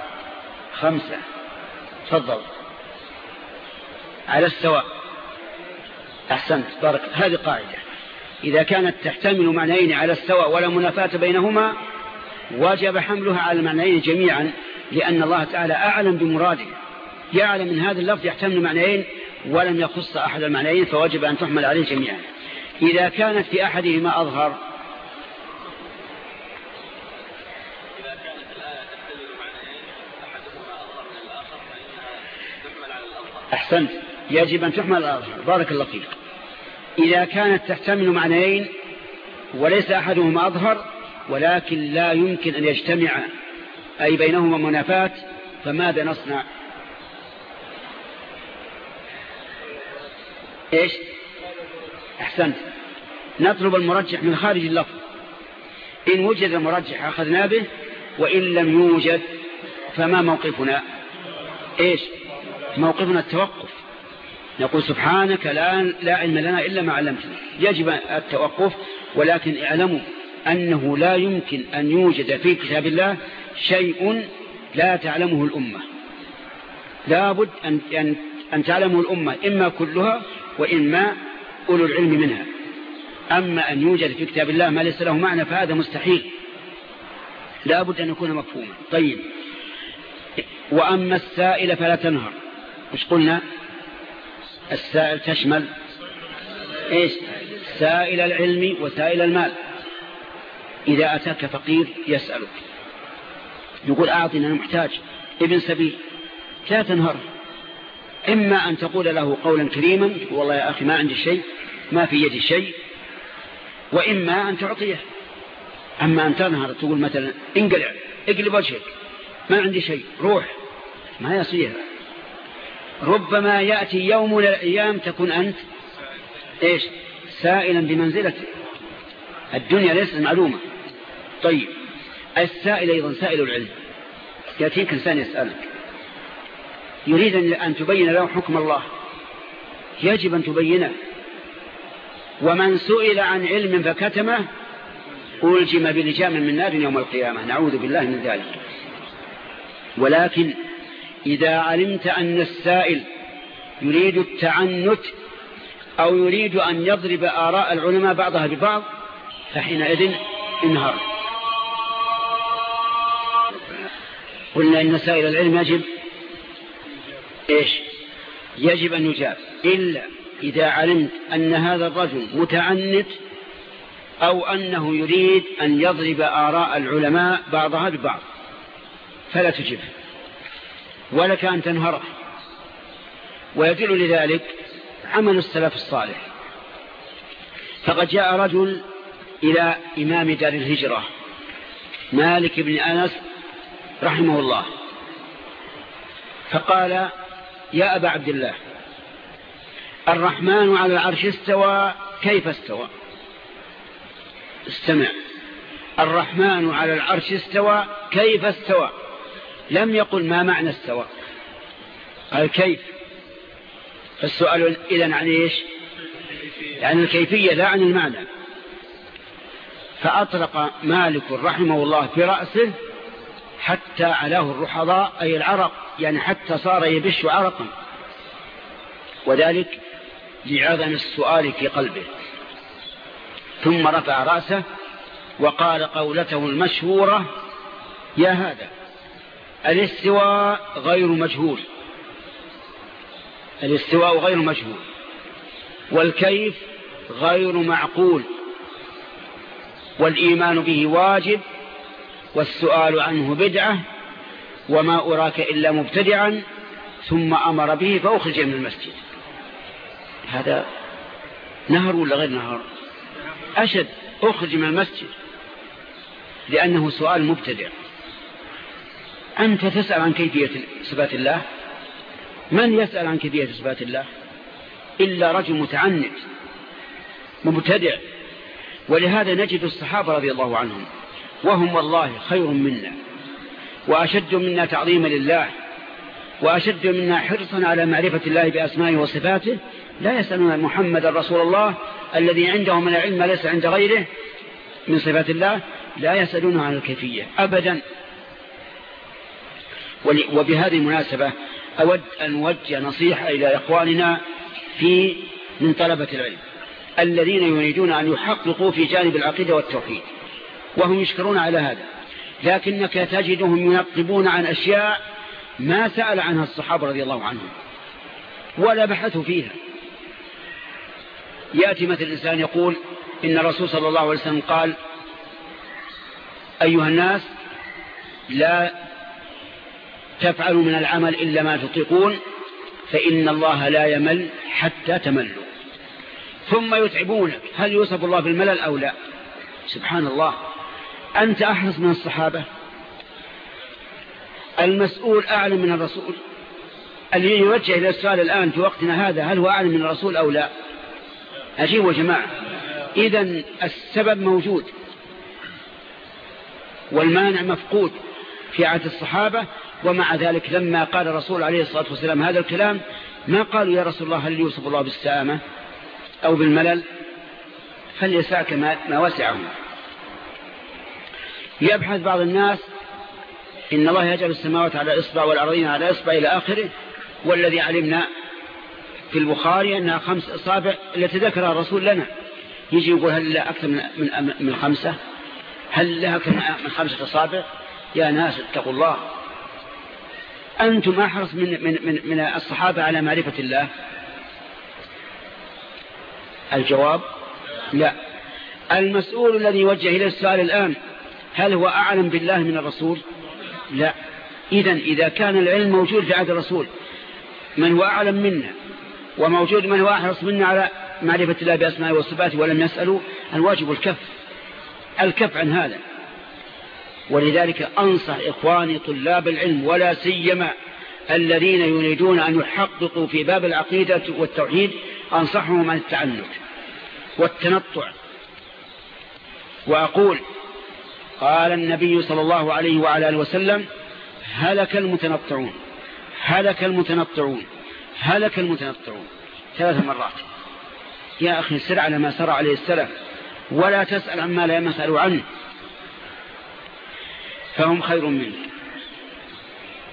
خمسة. تفضل. على السواء. أحسنت. بارك. هذه قاعدة. إذا كانت تحتمل معنيين على السواء ولا منافاة بينهما وجب حملها على المعنيين جميعا لأن الله تعالى أعلم بمراده يعلم من هذا اللفظ يحتمل معنيين ولم يخص أحد المعنيين فوجب أن تحمل عليه جميعا. إذا كانت في أحدهما أظهر أحسنت. يجب أن تحمل الأظهر. بارك الله فيك. إذا كانت تحتمل معنيين وليس أحدهما أظهر ولكن لا يمكن أن يجتمع أي بينهما منافات فماذا نصنع؟ إيش؟ أحسنت. نطلب المرجح من خارج اللفظ. إن وجد المرجح أخذنا به وإن لم يوجد فما موقفنا؟ إيش؟ موقفنا التوقف. نقول سبحانك لا, لا علم لنا إلا ما علمتنا. يجب التوقف ولكن اعلموا أنه لا يمكن أن يوجد في كتاب الله شيء لا تعلمه الأمة. لابد أن, أن, أن تعلمه الأمة إما كلها وإما أولو العلم منها. أما أن يوجد في كتاب الله ما ليس له معنى فهذا مستحيل. لابد أن يكون مفهوما. طيب. وأما السائل فلا تنهر. مش قلنا السائل تشمل إيش؟ سائل العلم وسائل المال. إذا أتاك فقير يسألك. يقول أعطنا أنا محتاج. ابن سبيل لا تنهره إما أن تقول له قولا كريما والله يا أخي ما عندي شيء ما في يدي شيء. وإما أن تعطيه. أما أن تنهر تقول مثلا انقلع اقلب وجهك ما عندي شيء روح. ما يصير. ربما يأتي يوم من الأيام تكون أنت إيش؟ سائلا بمنزلته الدنيا ليست معلومة. طيب السائل أيضا سائل العلم. يأتيك إنسان يسألك. يريد أن تبين له حكم الله. يجب أن تبينه. ومن سئل عن علم فكتمه ألجم بلجام من نار يوم القيامة. نعوذ بالله من ذلك. ولكن إذا علمت أن السائل يريد التعنت أو يريد أن يضرب آراء العلماء بعضها ببعض فحينئذ انهار. قلنا إن سائل العلم يجب إيش؟ يجب أن يجاب. إلا إذا علمت أن هذا الرجل متعنت أو أنه يريد أن يضرب آراء العلماء بعضها ببعض فلا تجبه. ولك أن تنهره ويدل لذلك عمل السلف الصالح. فقد جاء رجل إلى إمام دار الهجرة مالك بن أنس رحمه الله. فقال يا أبا عبد الله الرحمن على العرش استوى كيف استوى؟ استمع. الرحمن على العرش استوى كيف استوى؟ لم يقل ما معنى استوى قال كيف؟ فالسؤال إذا عن إيش؟ يعني الكيفية لا عن المعنى. فأطلق مالك رحمه الله في رأسه حتى علاه الرحضاء أي العرق يعني حتى صار يبش عرقا. وذلك لعظم السؤال في قلبه. ثم رفع رأسه وقال قولته المشهورة يا هذا. الاستواء غير مجهول. الاستواء غير مجهول. والكيف غير معقول. والإيمان به واجب والسؤال عنه بدعة وما أراك إلا مبتدعا ثم أمر به فأخرج من المسجد. هذا نهر ولا غير نهر؟ أشد أخرج من المسجد لأنه سؤال مبتدع. أنت تسأل عن كيفية صفات الله؟ من يسأل عن كيفية صفات الله؟ إلا رجل متعنت مبتدع. ولهذا نجد الصحابة رضي الله عنهم وهم والله خير منا وأشد منا تعظيما لله وأشد منا حرصا على معرفة الله بأسمائه وصفاته. لا يسألون محمد رسول الله الذي عنده من العلم ليس عند غيره من صفات الله. لا يسألون عن الكيفية أبدا. وبهذه المناسبة أود أن أوجه نصيحة إلى إخواننا في من طلبة العلم الذين يريدون أن يحققوا في جانب العقيدة والتوحيد وهم يشكرون على هذا لكنك تجدهم ينقبون عن أشياء ما سأل عنها الصحابة رضي الله عنهم ولا بحثوا فيها. يأتي مثل الإنسان يقول إن الرسول صلى الله عليه وسلم قال أيها الناس لا تفعلوا من العمل إلا ما تطيقون فإن الله لا يمل حتى تملوا. ثم يتعبونك هل يوصف الله بالملل أو لا؟ سبحان الله. أنت أحرص من الصحابة؟ المسؤول أعلم من الرسول؟ الذي يوجه إلى السؤال الآن في وقتنا هذا هل هو أعلم من الرسول أو لا؟ أجيبوا جماعة. إذا السبب موجود والمانع مفقود. في عهد الصحابة ومع ذلك لما قال الرسول عليه الصلاة والسلام هذا الكلام ما قالوا يا رسول الله هل يوصف الله بالسامة أو بالملل؟ فليسعك ما وسعهم. يبحث بعض الناس إن الله يجعل السماوات على إصبع والأرضين على إصبع إلى آخره والذي علمنا في البخاري أنها خمس إصابع التي ذكرها الرسول لنا. يجي يقول هل لها أكثر من, من, من خمسة؟ هل لها أكثر من خمسة أصابع؟ يا ناس اتقوا الله. أنتم أحرص من, من, من, من الصحابة على معرفة الله؟ الجواب لا. المسؤول الذي يوجه إلى السؤال الآن هل هو أعلم بالله من الرسول؟ لا. إذا إذا كان العلم موجود في عهد الرسول من هو أعلم منا؟ وموجود من هو أحرص منا على معرفة الله بأسمائه وصفاته ولم يسألوا؟ الواجب الكف. الكف عن هذا. ولذلك أنصح إخواني طلاب العلم ولا سيما الذين يريدون أن يحققوا في باب العقيدة والتوحيد أنصحهم عن التعنت والتنطع. وأقول قال النبي صلى الله عليه وعلى آله وسلم هلك المتنطعون هلك المتنطعون هلك المتنطعون. ثلاث مرات يا أخي سر على ما سر عليه السلف ولا تسأل عما لا يسأل عنه. فهم خير منك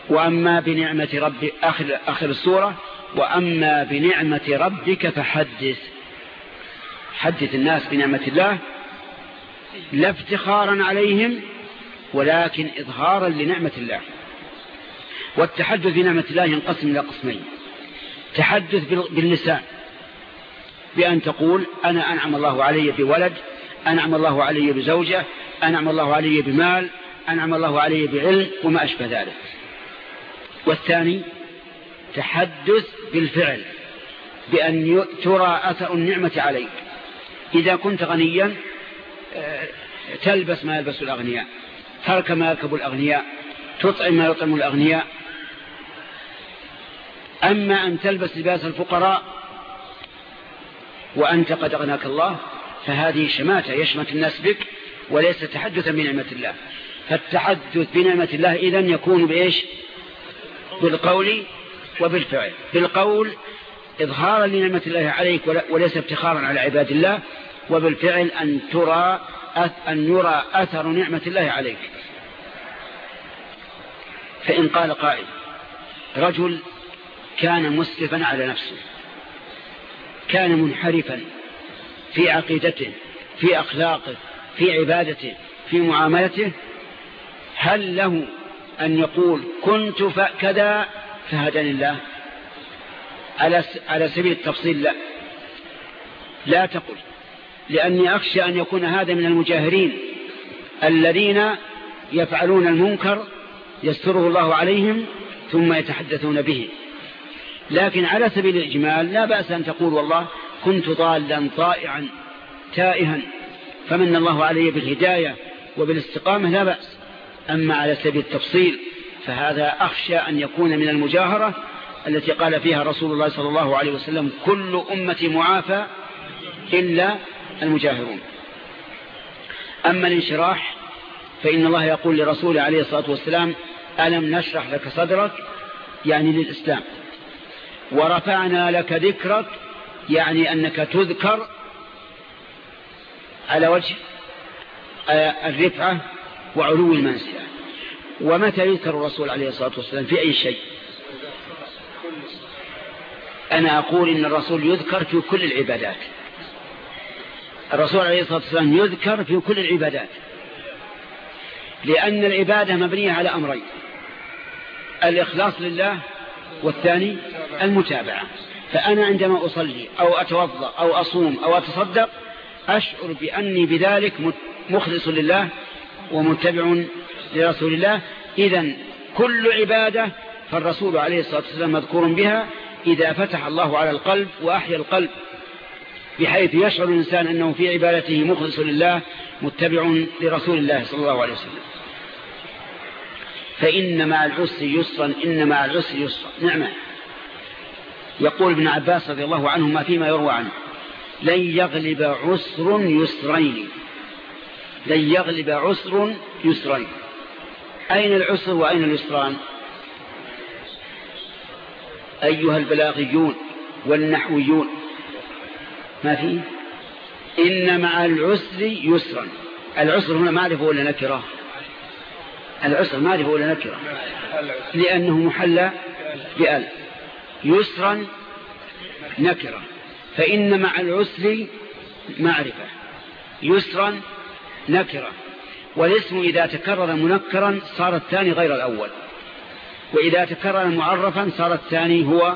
وأما بنعمة ربك آخر, آخر السورة وأما بنعمة ربك فحدث. حدث الناس بنعمة الله لا افتخارا عليهم ولكن إظهارا لنعمة الله. والتحدث بنعمة الله ينقسم إلى قسمين. تحدث باللسان بأن تقول أنا أنعم الله علي بولد أنعم الله علي بزوجة أنعم الله علي بمال أنعم الله علي بعلم وما أشبه ذلك. والثاني تحدث بالفعل بأن ترى أثر النعمة عليك. إذا كنت غنيا آه، تلبس ما يلبس الأغنياء ترك ما يركب الأغنياء تطعم ما يطعم الأغنياء. أما أن تلبس لباس الفقراء وأنت قد أغناك الله فهذه شماتة يشمت الناس بك وليس تحدثا بنعمة الله. فالتحدث بنعمة الله إذن يكون بإيش؟ بالقول وبالفعل. بالقول إظهارا لنعمة الله عليك وليس افتخارا على عباد الله وبالفعل أن ترى أن يرى أثر نعمة الله عليك. فإن قال قائل رجل كان مسرفا على نفسه كان منحرفا في عقيدته في أخلاقه في عبادته في معاملته هل له أن يقول كنت كذا فهدني الله. على على سبيل التفصيل لا. لا تقل. لأني أخشى أن يكون هذا من المجاهرين الذين يفعلون المنكر يستره الله عليهم ثم يتحدثون به. لكن على سبيل الإجمال لا بأس أن تقول والله كنت ضالا طائعا تائها فمن الله علي بالهداية وبالاستقامة لا بأس. أما على سبيل التفصيل فهذا أخشى أن يكون من المجاهرة التي قال فيها رسول الله صلى الله عليه وسلم كل أمة معافى إلا المجاهرون. أما الانشراح فإن الله يقول لرسوله عليه الصلاة والسلام ألم نشرح لك صدرك؟ يعني للإسلام. ورفعنا لك ذكرك؟ يعني أنك تذكر على وجه الرفعة وعلو المنزلة ومتى يذكر الرسول عليه الصلاة والسلام في أي شيء؟ أنا أقول إن الرسول يذكر في كل العبادات. الرسول عليه الصلاة والسلام يذكر في كل العبادات. لأن العبادة مبنية على أمرين. الإخلاص لله والثاني المتابعة. فأنا عندما أصلي أو أتوضأ أو أصوم أو أتصدق أشعر بأني بذلك مخلص لله ومتبع لرسول الله إذا كل عبادة فالرسول عليه الصلاة والسلام مذكور بها إذا فتح الله على القلب وأحيا القلب بحيث يشعر الإنسان أنه في عبادته مخلص لله متبع لرسول الله صلى الله عليه وسلم. فإن مع العسر يسرا إن مع العسر يسرا. نعمة يقول ابن عباس رضي الله عنهما فيما يروى عنه لن يغلب عسر يسرين. لن يغلب عسر يسرين. أين العسر وأين اليسران؟ أيها البلاغيون والنحويون. ما في؟ إن مع العسر يسرا. العسر هنا معرفة ولا نكرة. العسر معرفة ولا نكرة. لأنه محلى بأل. يسرا نكرة. فإن مع العسر معرفة. يسرا نكرة. والاسم إذا تكرر منكرا صار الثاني غير الأول. وإذا تكرر معرفا صار الثاني هو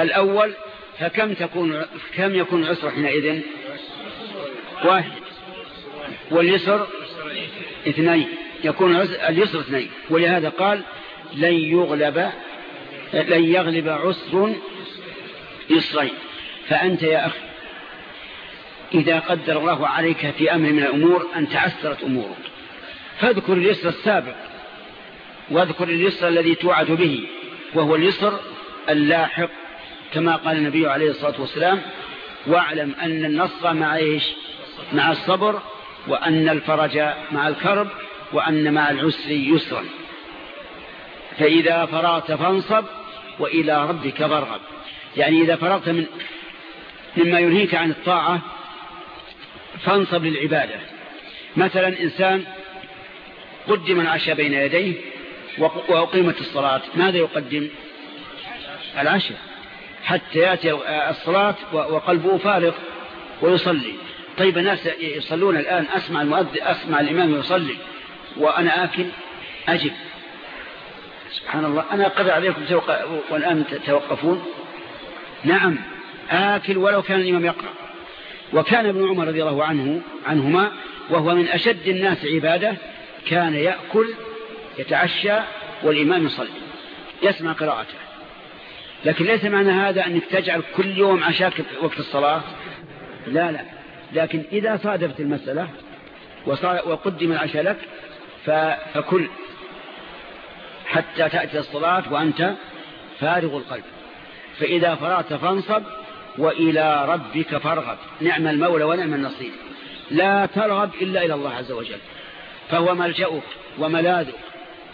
الأول. فكم تكون كم يكون العسر حينئذ؟ واحد. واليسر اثنين. يكون اليسر اثنين. ولهذا قال لن يغلب لن يغلب عسر يسرين. فأنت يا أخي إذا قدر الله عليك في أمر من الأمور أن تعسرت أمورك. فاذكر اليسر السابق واذكر اليسر الذي توعد به وهو اليسر اللاحق كما قال النبي عليه الصلاة والسلام واعلم أن النصر مع إيش؟ مع الصبر وأن الفرج مع الكرب وأن مع العسر يسرا. فإذا فرغت فانصب وإلى ربك فارغب. يعني إذا فرغت من مما ينهيك عن الطاعة فانصب للعبادة. مثلا إنسان قدم العشاء بين يديه وأقيمت الصلاة. ماذا يقدم؟ العشاء. حتى يأتي الصلاة وقلبه فارغ ويصلي. طيب الناس يصلون الآن. أسمع المؤذن أسمع الإمام يصلي. وأنا آكل أجب. سبحان الله. أنا قضي عليكم والآن توقفون؟ نعم. آكل ولو كان الإمام يقرأ. وكان ابن عمر رضي الله عنه عنهما وهو من أشد الناس عبادة كان يأكل يتعشى والإمام يصلي. يسمع قراءته. لكن ليس معنى هذا أنك تجعل كل يوم عشاك وقت الصلاة. لا لا. لكن إذا صادفت المسألة وقدم العشاء لك فكل. حتى تأتي الصلاة وأنت فارغ القلب. فإذا فرغت فانصب وإلى ربك فارغب. نعم المولى ونعم النصير. لا ترغب إلا إلى الله عز وجل. فهو ملجأك وملاذك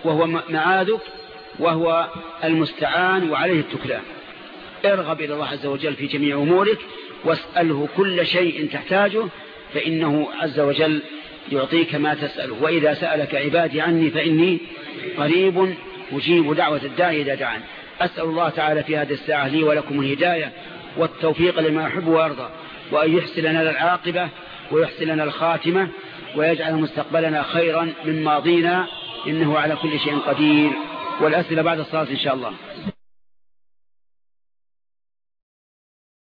وهو معاذك وهو المستعان وعليه التكلان ارغب إلى الله عز وجل في جميع أمورك واسأله كل شيء تحتاجه فإنه عز وجل يعطيك ما تسأله. وإذا سألك عبادي عني فإني قريب أجيب دعوة الداعي إذا دعان. أسأل الله تعالى في هذه الساعة لي ولكم الهداية والتوفيق لما يحب ويرضى وأن يحسن لنا العاقبة ويحسن لنا الخاتمة ويجعل مستقبلنا خيرا من ماضينا إنه على كل شيء قدير. والأسئلة بعد الصلاة إن شاء الله.